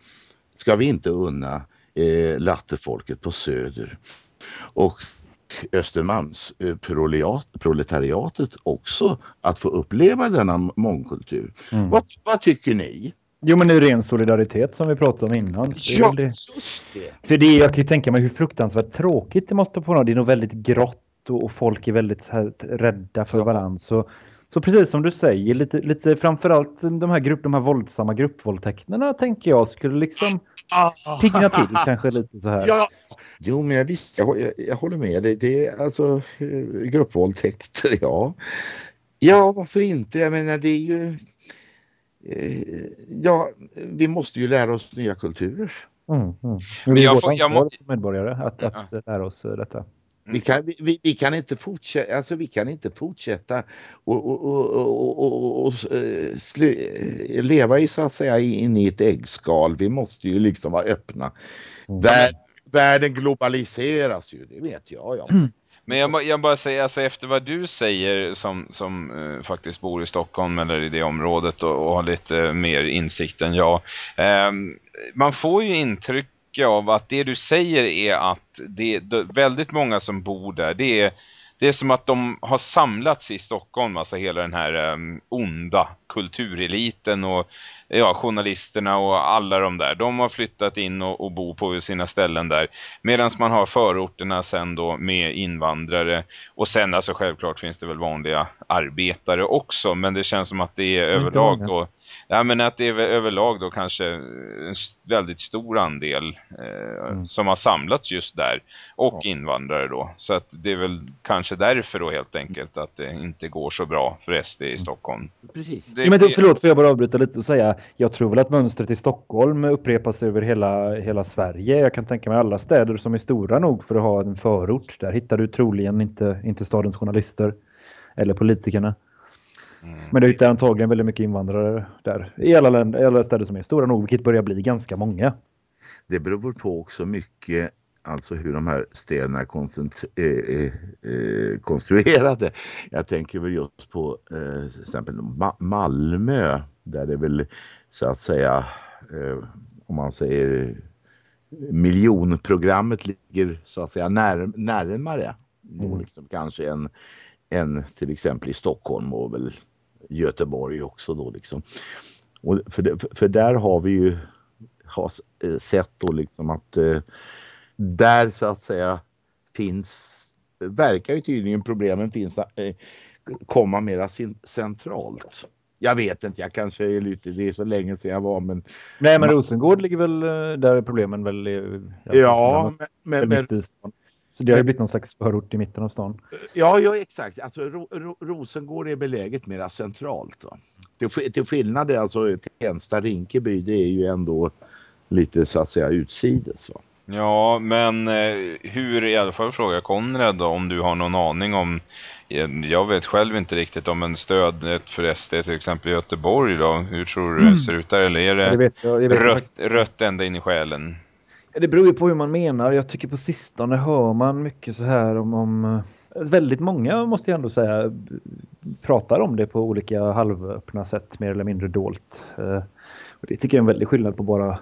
ska vi inte unna eh, lattefolket på söder och Östermalms eh, proletariatet också att få uppleva denna mångkultur. Mm. Vad, vad tycker ni? Jo men det är ren solidaritet som vi pratade om innan. Ja, det. För det, jag kan ju tänka mig hur fruktansvärt tråkigt det måste vara. Det är nog väldigt grått och, och folk är väldigt här, rädda för ja. varandra. Så så precis som du säger, lite, lite framförallt de här, grupp, de här våldsamma gruppvåldtäkterna tänker jag skulle liksom ah. pigna till kanske lite så här. Ja. Jo, men jag, jag, jag, jag håller med. Det, det är alltså eh, gruppvåldtäkter, ja. Ja, varför inte? Jag menar, det är ju... Eh, ja, vi måste ju lära oss nya kulturer. Mm, mm. Men det är vårt ansvar som medborgare att, att lära oss detta. Vi mm. kan, vi, vi, kan inte fortsätta, alltså vi kan inte fortsätta och, och, och, och, och eh, slu, leva i så att säga in i ett äggskal. Vi måste ju liksom vara öppna. Mm. Vär, världen globaliseras ju, det vet jag. Ja. Mm. Men jag, jag bara säger, alltså efter vad du säger som, som uh, faktiskt bor i Stockholm eller i det området och, och har lite mer insikt än jag. Um, man får ju intryck mycket av att det du säger är att det är väldigt många som bor där, det är det är som att de har samlats i Stockholm, alltså hela den här um, onda kultureliten och ja, journalisterna och alla de där. De har flyttat in och, och bor på sina ställen där. Medan man har förorterna sen då med invandrare. Och sen alltså självklart finns det väl vanliga arbetare också. Men det känns som att det är överlag då. Ja men att det är överlag då kanske en väldigt stor andel eh, mm. som har samlats just där. Och ja. invandrare då. Så att det är väl kanske därför då helt enkelt att det inte går så bra för SD i mm. Stockholm. Precis. Det, ja, men då, förlåt, får jag bara avbryta lite och säga jag tror väl att mönstret i Stockholm upprepas över hela, hela Sverige. Jag kan tänka mig alla städer som är stora nog för att ha en förort. Där hittar du troligen inte, inte stadens journalister eller politikerna. Mm. Men du hittar antagligen väldigt mycket invandrare där. I alla, länder, i alla städer som är stora nog, vilket börjar bli ganska många. Det beror på också mycket alltså hur de här städerna är äh, äh, konstruerade. Jag tänker väl just på äh, till exempel Malmö där det väl så att säga om man säger miljonprogrammet ligger så att säga när, närmare mm. liksom kanske en, en till exempel i Stockholm och väl Göteborg också då liksom. Och för, för, för där har vi ju har sett då liksom att där så att säga finns, verkar ju tydligen problemen finns eh, komma mera centralt. Jag vet inte, jag kanske är lite, det är så länge sedan jag var men... Nej men Rosengård ligger väl, eh, där är problemen väl... Ja, men... men, men så det har ju blivit någon slags förort i mitten av stan. Ja, ja exakt. Alltså, Ro, Ro, Rosengård är beläget mera centralt. Va? Till, till skillnad alltså Tensta Rinkeby, det är ju ändå lite så att säga utsides. Va? Ja, men eh, hur i alla fall fråga Konrad då, om du har någon aning om eh, jag vet själv inte riktigt om en stöd för SD till exempel i Göteborg då. Hur tror du det mm. ser ut där? Eller är det jag vet, jag vet rött, rött ända in i själen? Det beror ju på hur man menar. Jag tycker på sistone hör man mycket så här om, om eh, väldigt många måste jag ändå säga pratar om det på olika halvöppna sätt mer eller mindre dolt. Och det tycker jag är en väldig skillnad på bara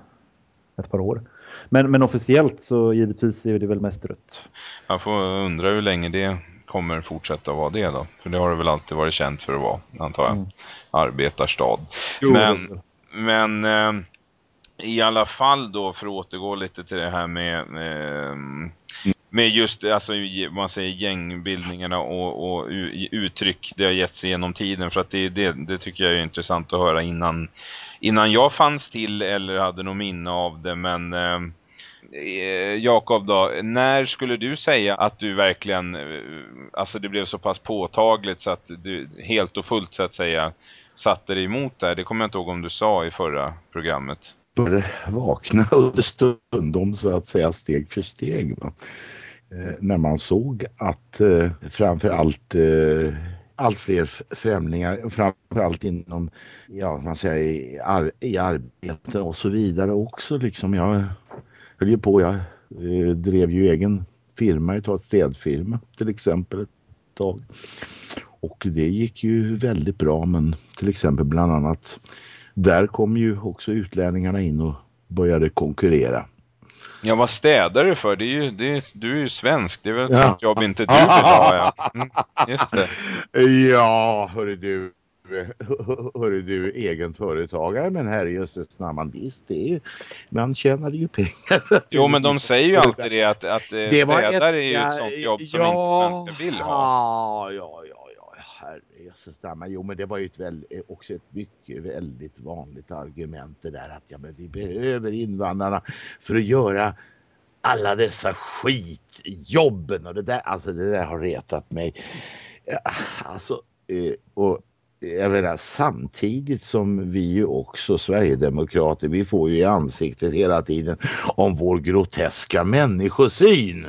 ett par år. Men, men officiellt så givetvis är det väl mest rött. Man får undra hur länge det kommer fortsätta vara det då. För det har det väl alltid varit känt för att vara, antar jag. Mm. Arbetarstad. Jo, men men eh, i alla fall då för att återgå lite till det här med ehm, med just alltså, man säger gängbildningarna och, och uttryck det har gett sig genom tiden. För att det, det, det tycker jag är intressant att höra innan, innan jag fanns till eller hade någon minne av det. Men ehm, eh, Jakob då, när skulle du säga att du verkligen eh, alltså det blev så pass påtagligt så att du helt och fullt så att säga satte dig emot det Det kommer jag inte ihåg om du sa i förra programmet. Började vakna under stundom så att säga steg för steg. Va? Eh, när man såg att eh, framförallt eh, allt fler främlingar, framförallt inom ja, man säger, i, ar i arbete och så vidare också. Liksom. Jag höll ju på, jag eh, drev ju egen firma, ett städfirma till exempel ett tag. Och det gick ju väldigt bra men till exempel bland annat där kom ju också utlänningarna in och började konkurrera. Ja, vad städar du för? Det är ju, det är, du är ju svensk. Det är väl ett ja. sånt jobb inte du vill ha, ja. Mm, just det. Ja, hörru du. Hörru du, egen företagare, men herrejösses namn, visst, det är ju, man tjänade ju pengar. Jo, men de säger ju alltid det att, att eh, det städare är ju ett sånt jobb som ja, inte svenskar vill ha. Ja, ja, ja herrejösses eh, Jo men det var ju ett väl, eh, också ett mycket väldigt vanligt argument det där att ja, men vi behöver invandrarna för att göra alla dessa skitjobben och det där, alltså det där har retat mig. Eh, alltså, och jag menar samtidigt som vi ju också Sverigedemokrater, vi får ju i ansiktet hela tiden om vår groteska människosyn.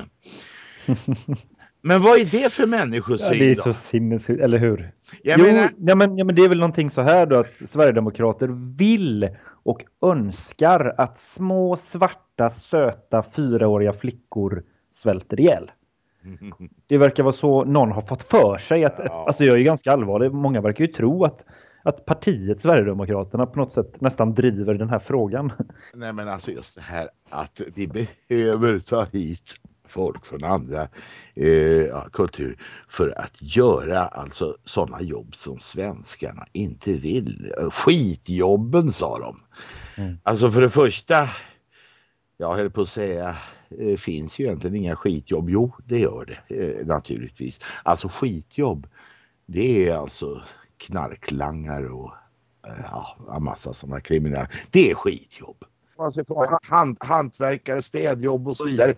Men vad är det för människosyn ja, Det är så sinnessjukt, eller hur? Jag jo, menar... ja, men, ja, men det är väl någonting så här då att Sverigedemokrater vill och önskar att små svarta söta fyraåriga flickor svälter ihjäl. Det verkar vara så någon har fått för sig att, ja. alltså jag är ganska allvarlig, många verkar ju tro att att partiet Sverigedemokraterna på något sätt nästan driver den här frågan. Nej men alltså just det här att vi behöver ta hit folk från andra eh, kulturer för att göra alltså sådana jobb som svenskarna inte vill. Skitjobben sa de. Mm. Alltså för det första, jag höll på att säga, eh, finns ju egentligen inga skitjobb. Jo, det gör det eh, naturligtvis. Alltså skitjobb, det är alltså knarklangare och eh, ja, en massa sådana kriminella. Det är skitjobb. Alltså hand, hantverkare, städjobb och så vidare.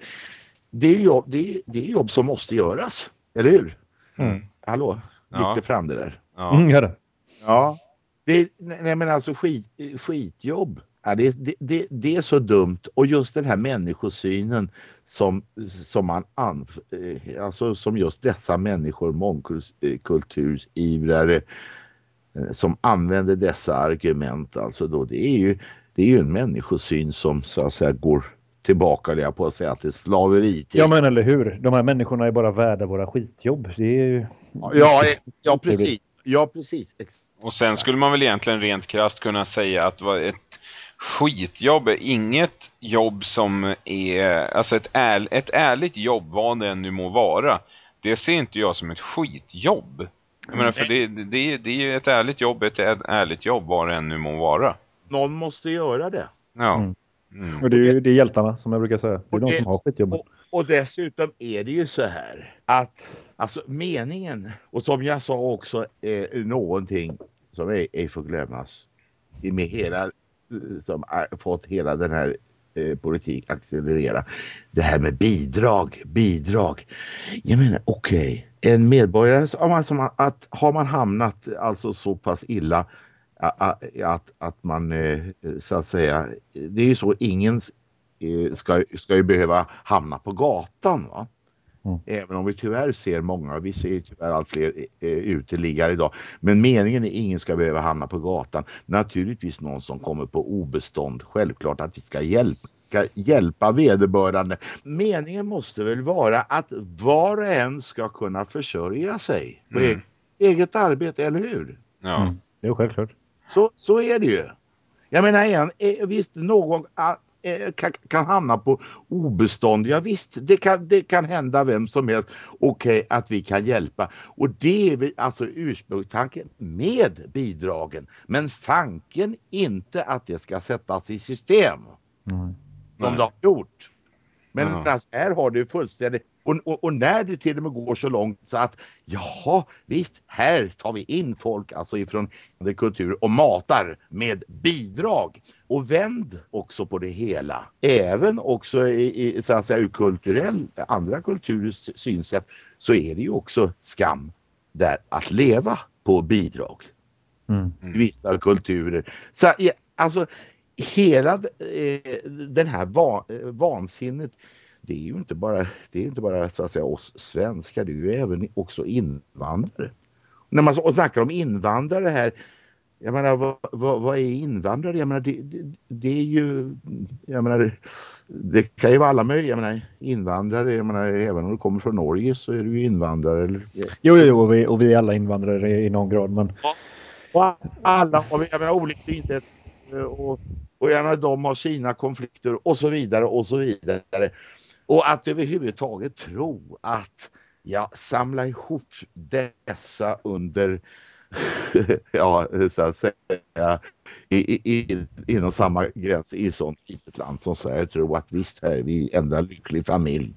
Det är, jobb, det, är, det är jobb som måste göras, eller hur? Mm. Hallå, ja. gick det fram det där? Ja, mm, gör det. Ja, det, nej men alltså skit, skitjobb. Ja, det, det, det, det, är så dumt och just den här människosynen som, som man anf eh, alltså som just dessa människor, mångkultursivrare eh, som använder dessa argument alltså då det är ju det är ju en människosyn som så att säga går tillbaka på att säga till slaveri. Ja men eller hur, de här människorna är bara värda våra skitjobb. Det är ju... Ja, ja precis. Ja precis. Och sen skulle man väl egentligen rent krasst kunna säga att ett skitjobb är inget jobb som är, alltså ett, är, ett ärligt jobb vad det än nu må vara. Det ser inte jag som ett skitjobb. Jag menar, för det, det, det är ju ett ärligt jobb, ett ärligt jobb vad det än nu må vara. Någon måste göra det. Ja. Mm. Mm. Och det är ju det är hjältarna som jag brukar säga. Det är de som har skitjobbet. Och, och dessutom är det ju så här att alltså meningen och som jag sa också är någonting som ej, ej får glömmas med hela som fått hela den här eh, politik accelerera. Det här med bidrag, bidrag. Jag menar okej, okay. en medborgare som, att har man hamnat alltså så pass illa att, att, man eh, så att säga, det är ju så ingen eh, ska, ska ju behöva hamna på gatan va. Mm. Även om vi tyvärr ser många, vi ser tyvärr allt fler eh, uteliggare idag. Men meningen är att ingen ska behöva hamna på gatan. Naturligtvis någon som kommer på obestånd. Självklart att vi ska hjälpa hjälpa vederbörande. Meningen måste väl vara att var och en ska kunna försörja sig på mm. eget arbete, eller hur? Ja, mm. det är självklart. Så, så är det ju. Jag menar igen, eh, visst någon kan, kan hamna på obestånd. Ja visst, det kan, det kan hända vem som helst. Okej, okay, att vi kan hjälpa. Och det är alltså ursprungstanken med bidragen. Men fanken inte att det ska sättas i system. Mm. Som det har gjort. Men alltså, här har det fullständigt och, och, och, när det till och med går så långt så att ja visst, här tar vi in folk alltså ifrån kultur och matar med bidrag. Och vänd också på det hela. Även också i, i så att säga, ur kulturell, andra kulturers synsätt så är det ju också skam där att leva på bidrag. Mm. I vissa kulturer. Så alltså hela eh, den här van, vansinnet det är ju inte bara, det är inte bara så att säga oss svenskar, det är ju även också invandrare. När man snackar om invandrare här, jag menar vad, vad, vad är invandrare? Jag menar det, det, det, är ju, jag menar det kan ju vara alla möjliga, jag menar invandrare, jag menar även om du kommer från Norge så är du ju invandrare. Eller? Jo, jo, och vi, och vi är alla invandrare i någon grad, men... Ja. Och alla har vi, jag menar olika inte och, och jag menar de har sina konflikter och så vidare och så vidare. Och att överhuvudtaget tro att ja, samla ihop dessa under ja, så att säga i, i, inom samma gräns i ett sånt litet land som Sverige tro att visst här är vi enda lycklig familj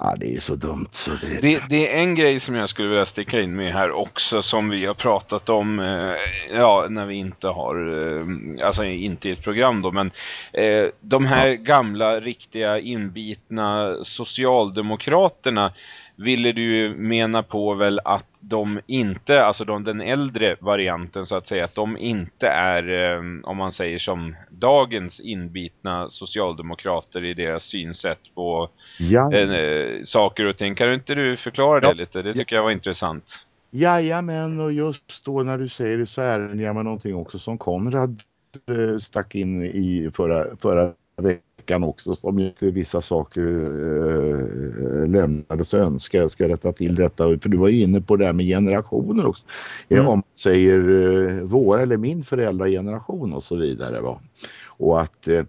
Ja, det är så dumt så det... det... Det, är en grej som jag skulle vilja sticka in med här också som vi har pratat om eh, ja, när vi inte har, eh, alltså inte i ett program då, men eh, de här ja. gamla riktiga inbitna socialdemokraterna ville du mena på väl att de inte, alltså de, den äldre varianten så att säga, att de inte är, eh, om man säger som dagens inbitna socialdemokrater i deras synsätt på ja. eh, saker och ting. Kan inte du förklara ja. det lite? Det tycker ja. jag var intressant. Jajamän, och just då när du säger det så är det någonting också som Konrad eh, stack in i förra, förra veckan också som inte vissa saker eh, lämnades önska. Jag ska rätta till detta. För du var inne på det här med generationer också. Mm. Om man säger eh, våra eller min föräldrageneration och så vidare. Va? Och att eh,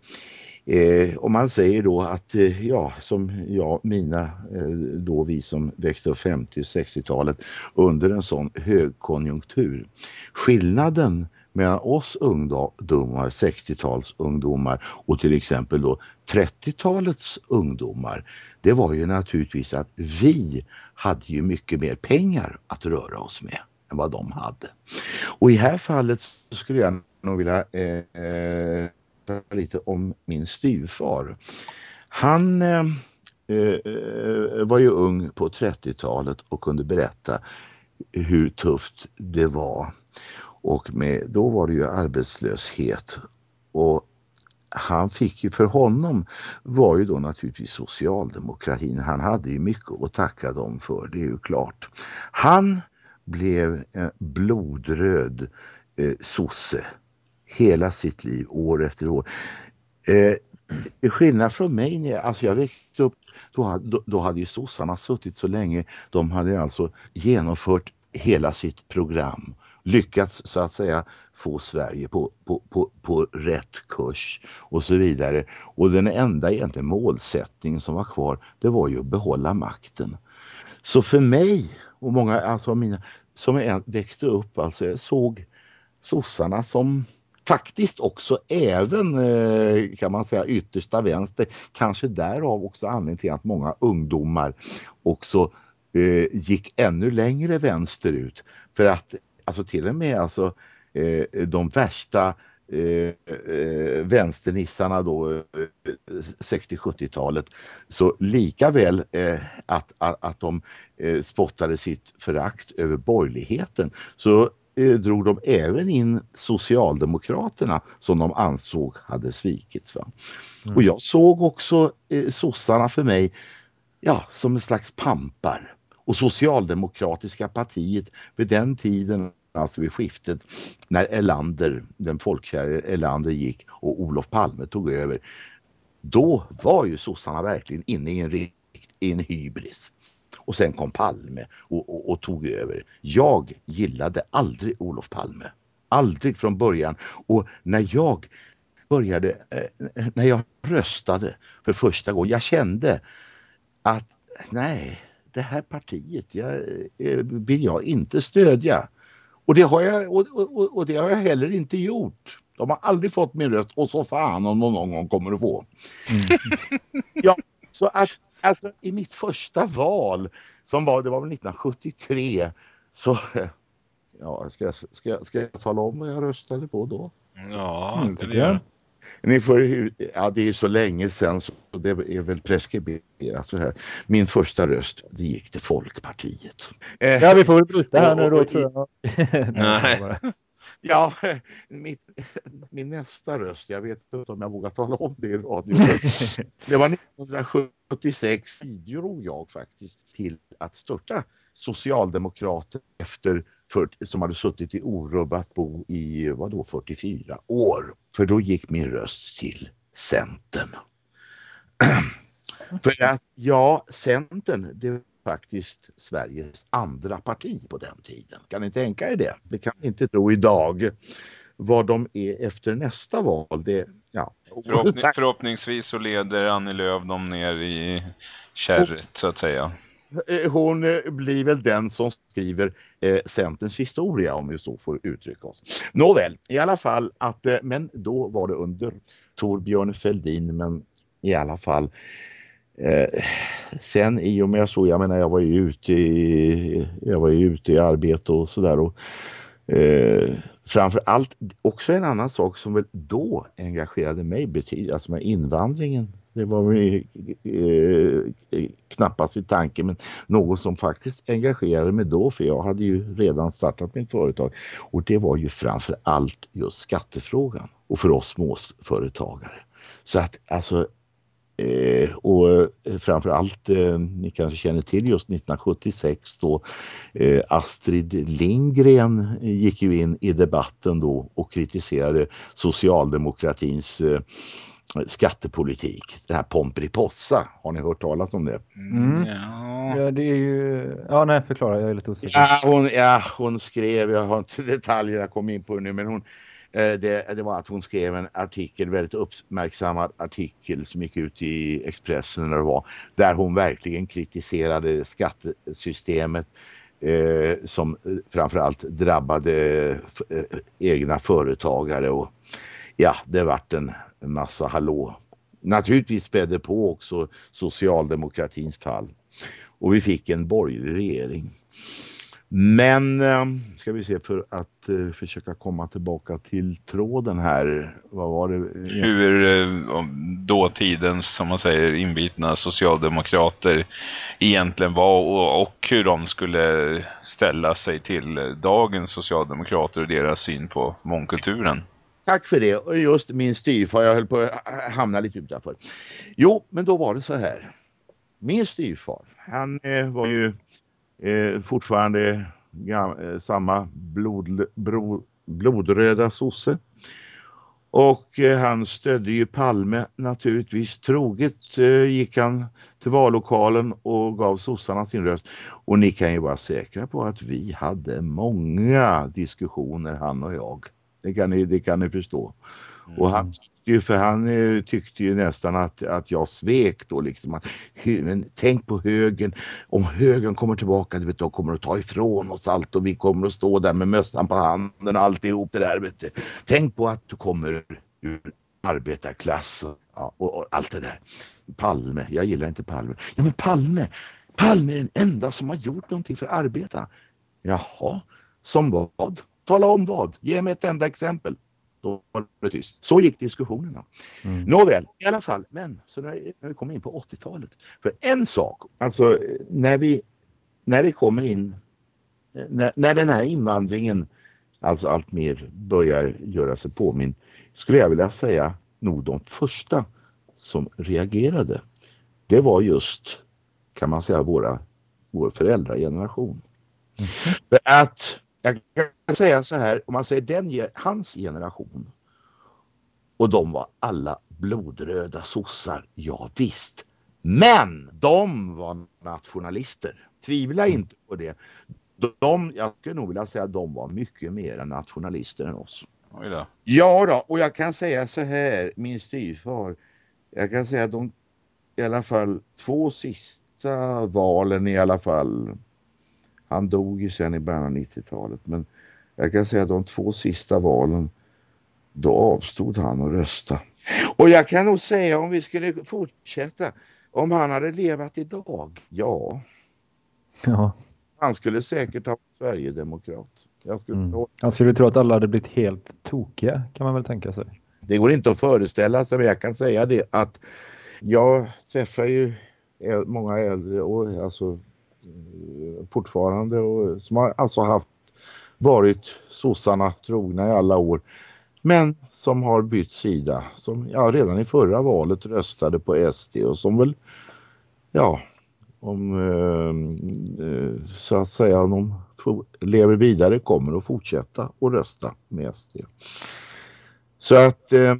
Eh, och man säger då att, eh, ja, som jag, mina, eh, då vi som växte upp 50-60-talet under en sån högkonjunktur. Skillnaden medan oss ungdomar, 60-tals ungdomar och till exempel då 30-talets ungdomar, det var ju naturligtvis att vi hade ju mycket mer pengar att röra oss med än vad de hade. Och i det här fallet skulle jag nog vilja eh, eh lite om min styvfar. Han eh, eh var ju ung på 30-talet och kunde berätta hur tufft det var. Och med, då var det ju arbetslöshet och han fick ju för honom var ju då naturligtvis socialdemokratin. Han hade ju mycket att tacka dem för, det är ju klart. Han blev en blodröd eh, sosse hela sitt liv, år efter år. Eh, till skillnad från mig, när jag, alltså jag växte upp, då, då, då hade ju sossarna suttit så länge. De hade alltså genomfört hela sitt program lyckats så att säga få Sverige på, på, på, på rätt kurs och så vidare. Och den enda egentligen målsättningen som var kvar det var ju att behålla makten. Så för mig och många alltså mina som växte upp alltså jag såg sossarna som faktiskt också även eh, kan man säga yttersta vänster. Kanske därav också anledningen till att många ungdomar också eh, gick ännu längre vänsterut. För att alltså till och med alltså eh, de värsta eh, eh vänsternissarna då eh, 60-70-talet så lika väl eh, att, att, att de eh, spottade sitt förakt över borgerligheten så eh, drog de även in Socialdemokraterna som de ansåg hade svikits. Va? Mm. Och jag såg också eh, sossarna för mig ja, som en slags pampar. Och Socialdemokratiska partiet vid den tiden alltså vid skiftet när Elander, den folkkäre Elander gick och Olof Palme tog över. Då var ju sossarna verkligen inne i en, i en hybris. Och sen kom Palme och, och, och, tog över. Jag gillade aldrig Olof Palme. Aldrig från början. Och när jag började, eh, när jag röstade för första gången, jag kände att nej, det här partiet jag, eh, vill jag inte stödja. Och det, har jag, och, och, och, det har jag heller inte gjort. De har aldrig fått min röst och så fan om de någon gång kommer att få. Mm. ja, så att alltså, i mitt första val som var, det var väl 1973 så ja, ska, jag, ska, ska jag tala om vad jag röstade på då? Ja, mm, det gör ni får, ja, det är så länge sedan så det är väl preskriberat så här. Min första röst det gick till Folkpartiet. Eh, ja, vi får väl bryta här nu då tror jag. Nej. Ja, mitt, min nästa röst, jag vet inte om jag vågar tala om det i radio. Det var 1976 bidrog jag faktiskt till att störta Socialdemokrater efter för, som hade suttit i orubbat bo i vadå, 44 år. För då gick min röst till Centern. för att ja, Centern det var faktiskt Sveriges andra parti på den tiden. Kan ni tänka er det? Det kan ni inte tro idag. Vad de är efter nästa val, det ja. Förhoppning, förhoppningsvis så leder Annie Lööf dem ner i kärret så att säga. Eh, hon eh, blir väl den som skriver eh, Centerns historia om vi så får uttrycka oss. Nåväl, i alla fall att, eh, men då var det under Torbjörn Fälldin men i alla fall eh, sen i och med så, jag menar jag var ju ute i, jag var ju ute i arbete och sådär och eh, framför allt också en annan sak som väl då engagerade mig betydligt, alltså med invandringen det var väl eh, eh, eh, knappast i tanken men något som faktiskt engagerade mig då för jag hade ju redan startat mitt företag och det var ju framför allt just skattefrågan och för oss småföretagare. Så att alltså Eh, och eh, framför allt, eh, ni kanske känner till just 1976 då eh, Astrid Lindgren gick ju in i debatten då och kritiserade socialdemokratins eh, skattepolitik. Det här Pomperipossa, har ni hört talas om det? Mm. Ja. ja. det är ju... Ja, nej, förklara, jag är lite osäker. Ja hon, ja, hon skrev, jag har inte detaljer jag kom in på nu, men hon, Eh, det, det, var att hon skrev en artikel, väldigt uppmärksammad artikel som gick ut i Expressen det var, där hon verkligen kritiserade skattesystemet eh, som framförallt drabbade eh, egna företagare och ja, det vart en massa hallå. Naturligtvis spädde på också socialdemokratins fall och vi fick en borgerlig regering. Men eh, ska vi se för att eh, försöka komma tillbaka till tråden här. Vad var det? Hur eh, dåtidens, som man säger, inbitna socialdemokrater egentligen var och, och hur de skulle ställa sig till dagens socialdemokrater och deras syn på mångkulturen. Tack för det. Och just min styvfar, jag höll på att hamna lite utanför. Jo, men då var det så här. Min styvfar, han eh, var ju eh, fortfarande eh, samma blod, bro, blodröda sosse. Och eh, han stödde ju Palme naturligtvis. Troget eh, gick han till vallokalen och gav sossarna sin röst. Och ni kan ju vara säkra på att vi hade många diskussioner han och jag. Det kan ni, det kan ni förstå. Mm. Och han ju, för han eh, tyckte ju nästan att, att jag svek då liksom. Att, men tänk på högen, om högen kommer tillbaka, du vet, de kommer att ta ifrån oss allt och vi kommer att stå där med mössan på handen och alltihop det där. Vet du. Tänk på att du kommer ur arbetarklass och, ja, och, och, allt det där. Palme, jag gillar inte Palme. Ja men Palme, Palme är den enda som har gjort någonting för arbeta. Jaha, som vad? Tala om vad? Ge mig ett enda exempel. Då var det tyst. Så gick diskussionerna. Mm. Nåväl, i alla fall. Men så när, när vi kommer in på 80-talet. För en sak, alltså när vi, när vi kommer in, när, när den här invandringen alltså allt mer börjar göra sig påminn, skulle jag vilja säga nog de första som reagerade. Det var just, kan man säga, våra, vår föräldrageneration. Mm. För att jag kan säga så här, om man säger den, hans generation och de var alla blodröda sossar, ja visst. Men de var nationalister. Tvivla mm. inte på det. De, jag skulle nog vilja säga att de var mycket mer nationalister än oss. Då. Ja då, och jag kan säga så här, min styvfar. Jag kan säga att de i alla fall två sista valen i alla fall han dog ju sen i början av 90-talet men jag kan säga att de två sista valen då avstod han att rösta. Och jag kan nog säga om vi skulle fortsätta om han hade levat idag, ja. Ja. Han skulle säkert ha varit Sverigedemokrat. Jag skulle mm. Han skulle tro att alla hade blivit helt tokiga kan man väl tänka sig. Det går inte att föreställa sig men jag kan säga det att jag träffar ju många äldre och alltså Eh, fortfarande och eh, som har alltså haft varit sossarna trogna i alla år. Men som har bytt sida. Som ja, redan i förra valet röstade på SD och som väl ja om eh, eh så att säga om de lever vidare kommer att fortsätta att rösta med SD. Så att eh,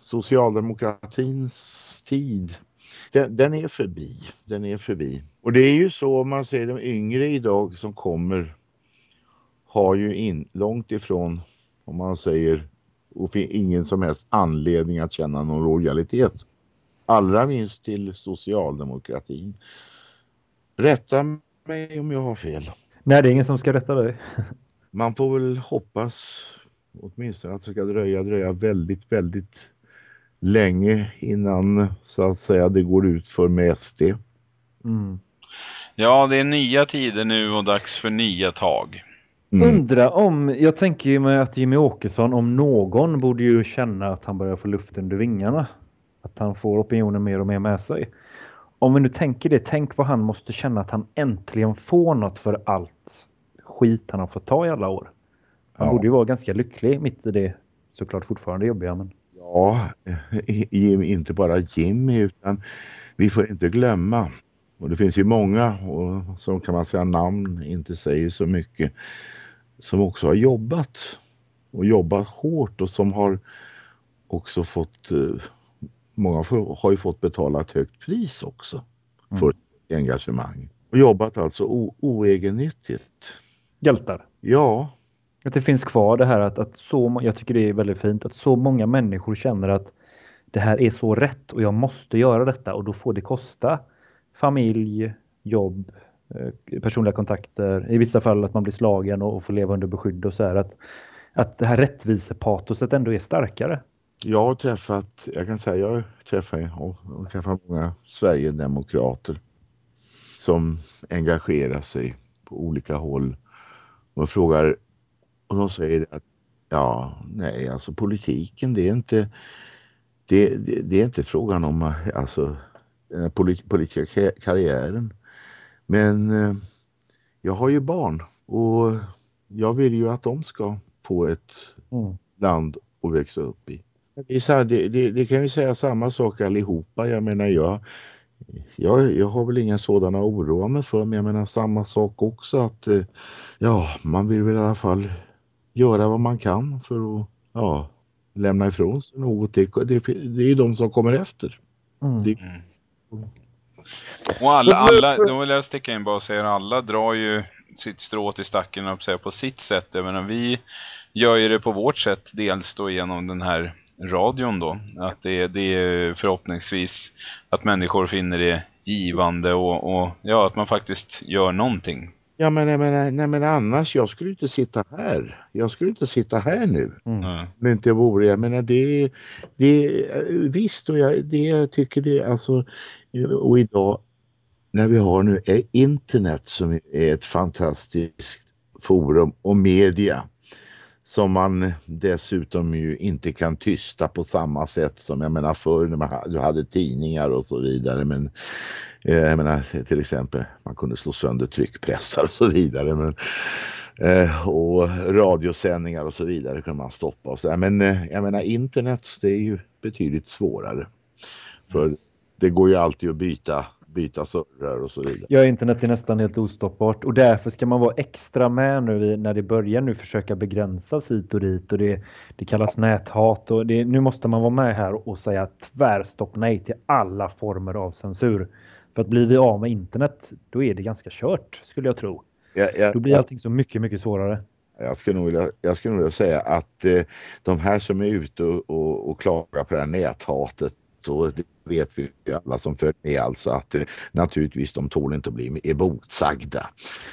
socialdemokratins tid den, den, är förbi. Den är förbi. Och det är ju så om man ser de yngre idag som kommer har ju in, långt ifrån om man säger och ingen som helst anledning att känna någon lojalitet. Allra minst till socialdemokratin. Rätta mig om jag har fel. Nej, det är ingen som ska rätta dig. Man får väl hoppas åtminstone att det ska dröja, dröja väldigt, väldigt länge innan så att säga det går ut för med SD. Mm. Ja, det är nya tider nu och dags för nya tag. Mm. Undra om, jag tänker ju mig att Jimmy Åkesson om någon borde ju känna att han börjar få luft under vingarna. Att han får opinionen mer och mer med sig. Om vi nu tänker det, tänk vad han måste känna att han äntligen får något för allt skit han har fått ta i alla år. Han ja. borde ju vara ganska lycklig mitt i det såklart fortfarande jobbiga. Men... Ja, inte bara Jimmy utan vi får inte glömma och det finns ju många och som kan man säga namn inte säger så mycket som också har jobbat och jobbat hårt och som har också fått eh, många har ju fått betala ett högt pris också för mm. engagemang och jobbat alltså oegennyttigt. Hjältar. Ja, att det finns kvar det här att, att så, jag tycker det är väldigt fint, att så många människor känner att det här är så rätt och jag måste göra detta och då får det kosta familj, jobb, eh, personliga kontakter, i vissa fall att man blir slagen och får leva under beskydd och så här. Att, att det här rättvisepatoset ändå är starkare. Jag har träffat, jag kan säga, jag träffar och, och träffar många Sverigedemokrater som engagerar sig på olika håll och frågar och de säger att ja, nej, alltså politiken det är inte det, det, det är inte frågan om alltså den politiska karriären. Men eh, jag har ju barn och jag vill ju att de ska få ett mm. land att växa upp i. Det, det, det, kan vi säga samma sak allihopa. Jag menar jag, jag, jag har väl inga sådana oroa mig för men jag menar samma sak också att eh, ja, man vill väl i alla fall göra vad man kan för att ja, lämna ifrån sig något. Det, det, det är ju de som kommer efter. Mm. Det... Mm. Och alla, alla, då vill jag sticka in bara och säga alla drar ju sitt strå till stacken på sitt sätt. Jag menar, vi gör ju det på vårt sätt, dels då genom den här radion då. Att det, det är förhoppningsvis att människor finner det givande och, och ja, att man faktiskt gör någonting. Ja men, jag menar, nej, men annars, jag skulle inte sitta här. Jag skulle inte sitta här nu. Mm. Men inte vore, jag menar det, det visst och jag, det jag tycker det alltså och idag när vi har nu internet som är ett fantastiskt forum och media som man dessutom ju inte kan tysta på samma sätt som jag menar förr när man hade tidningar och så vidare. Men eh, jag menar till exempel man kunde slå sönder tryckpressar och så vidare. Men, eh, och radiosändningar och så vidare kunde man stoppa och så där. Men eh, jag menar internet det är ju betydligt svårare. För det går ju alltid att byta byta servrar och så vidare. Ja, internet är nästan helt ostoppbart och därför ska man vara extra med nu när det börjar nu försöka begränsas hit och dit och det, det kallas näthat och det, nu måste man vara med här och säga tvärstopp nej till alla former av censur. För att blir vi av med internet, då är det ganska kört skulle jag tro. Ja, ja, då blir allting så mycket, mycket svårare. Jag skulle nog vilja, jag skulle nog vilja säga att eh, de här som är ute och, och, och klagar på det här näthatet och det vet vi alla som följer med alltså att naturligtvis de tål inte att bli emotsagda.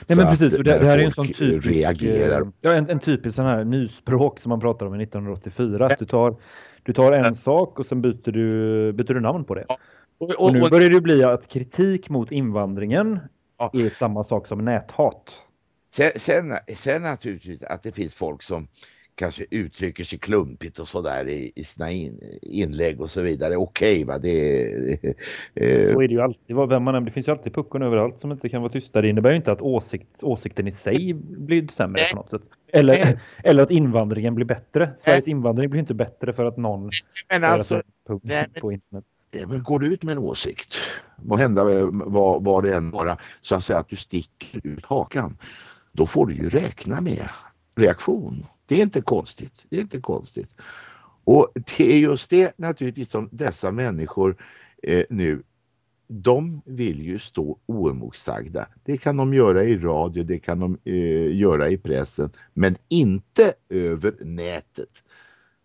Nej men precis, och det, det här är en sån typisk, reagerar. Eh, ja, en, en typisk sån här nyspråk som man pratar om i 1984. Att du tar, du tar en sak och sen byter du, byter du namn på det. Och, och, och, nu börjar det bli att kritik mot invandringen ja. är samma sak som näthat. Sen, sen, sen naturligtvis att det finns folk som kanske uttrycker sig klumpigt och sådär i, i sina in, inlägg och så vidare. Okej okay, va, det eh, Så är det ju alltid. Vem man, det finns ju alltid puckon överallt som inte kan vara tysta. Det innebär ju inte att åsikt, åsikten i sig blir sämre på något sätt. Eller, eller att invandringen blir bättre. Sveriges invandring blir inte bättre för att någon men alltså, nej, på internet. Men går du ut med en åsikt, vad hända vad, vad det än vara, så att säga att du sticker ut hakan, då får du ju räkna med reaktion. Det är inte konstigt. Det är inte konstigt. Och det är just det naturligtvis som dessa människor eh, nu de vill ju stå oemotsagda. Det kan de göra i radio, det kan de eh, göra i pressen, men inte över nätet.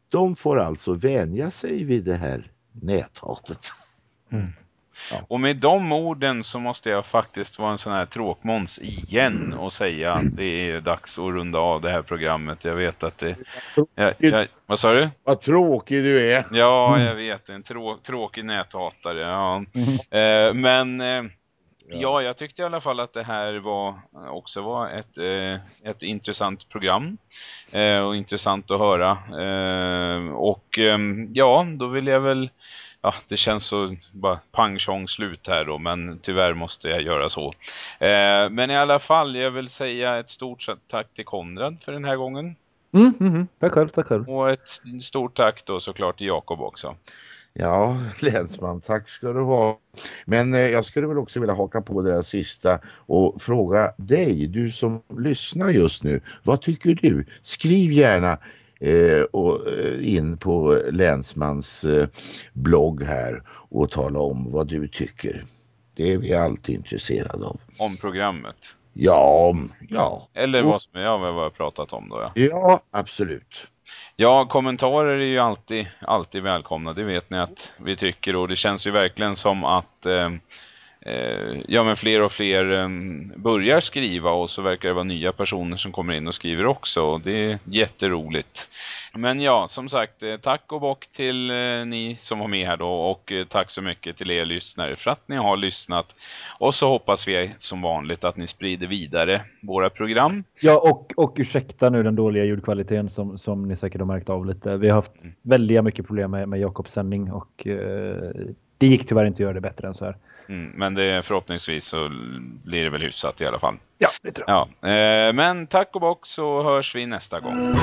De får alltså vänja sig vid det här näthatet. Mm. Ja. Och med de orden så måste jag faktiskt vara en sån här tråkmåns igen och säga att det är dags att runda av det här programmet. Jag vet att det... Jag, jag, vad sa du? Vad tråkig du är. Ja, jag vet. En trå, tråkig näthatare. Ja. Mm. Eh, men... Eh, ja, jag tyckte i alla fall att det här var också var ett, eh, ett intressant program. Eh, och intressant att höra. Eh, och ehm, ja, då vill jag väl ja, det känns så bara pang chong slut här då, men tyvärr måste jag göra så. Eh, men i alla fall, jag vill säga ett stort tack till Konrad för den här gången. Mm, mm, mm. tack själv, tack själv. Och ett stort tack då såklart till Jakob också. Ja, länsman, tack ska du ha. Men eh, jag skulle väl också vilja haka på det där sista och fråga dig, du som lyssnar just nu, vad tycker du? Skriv gärna och, eh, in på länsmans eh, blogg här och tala om vad du tycker. Det är vi alltid intresserade av. Om programmet. Ja, ja. Eller vad som ja, vad vi har pratat om då. Ja. Ja, absolut. Ja, kommentarer är ju alltid, alltid välkomna. Det vet ni att vi tycker. Och det känns ju verkligen som att eh, eh, ja, men fler och fler eh, börjar skriva. Och så verkar det vara nya personer som kommer in och skriver också. Och det är jätteroligt. Men ja, som sagt, eh, tack och bock till eh, ni som var med här då. Och eh, tack så mycket till er lyssnare för att ni har lyssnat. Och så hoppas vi som vanligt att ni sprider vidare våra program. Ja, och, och ursäkta nu den dåliga ljudkvaliteten som, som ni säkert har märkt av lite. Vi har haft Mm. väldigt mycket problem med, med Jakobs sändning och eh, det gick tyvärr inte att göra det bättre än så här. Mm, men det, förhoppningsvis så blir det väl hyfsat i alla fall. Ja, det tror jag. Ja, eh, men tack och bock så hörs vi nästa gång.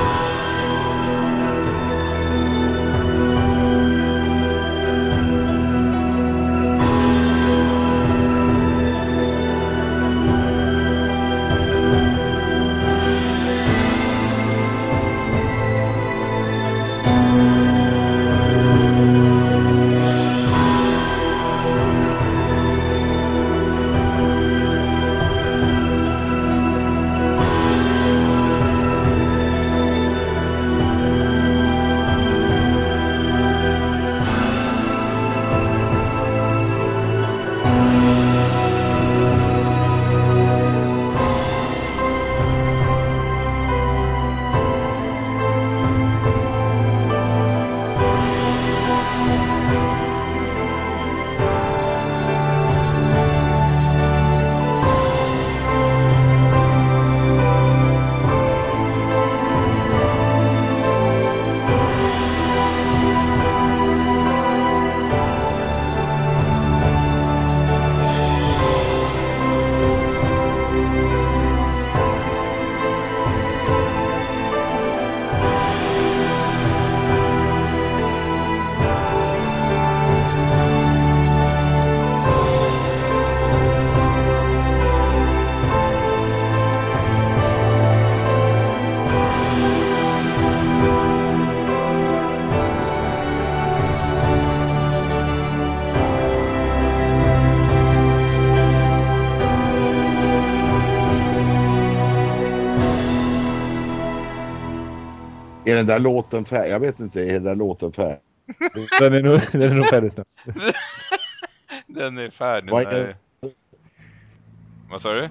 Den där låten färdig? Jag vet inte, är den där låten färdig? Den är nog, den är nog färdig snart. Den är färdig. Vad Vad, är- vad sa du?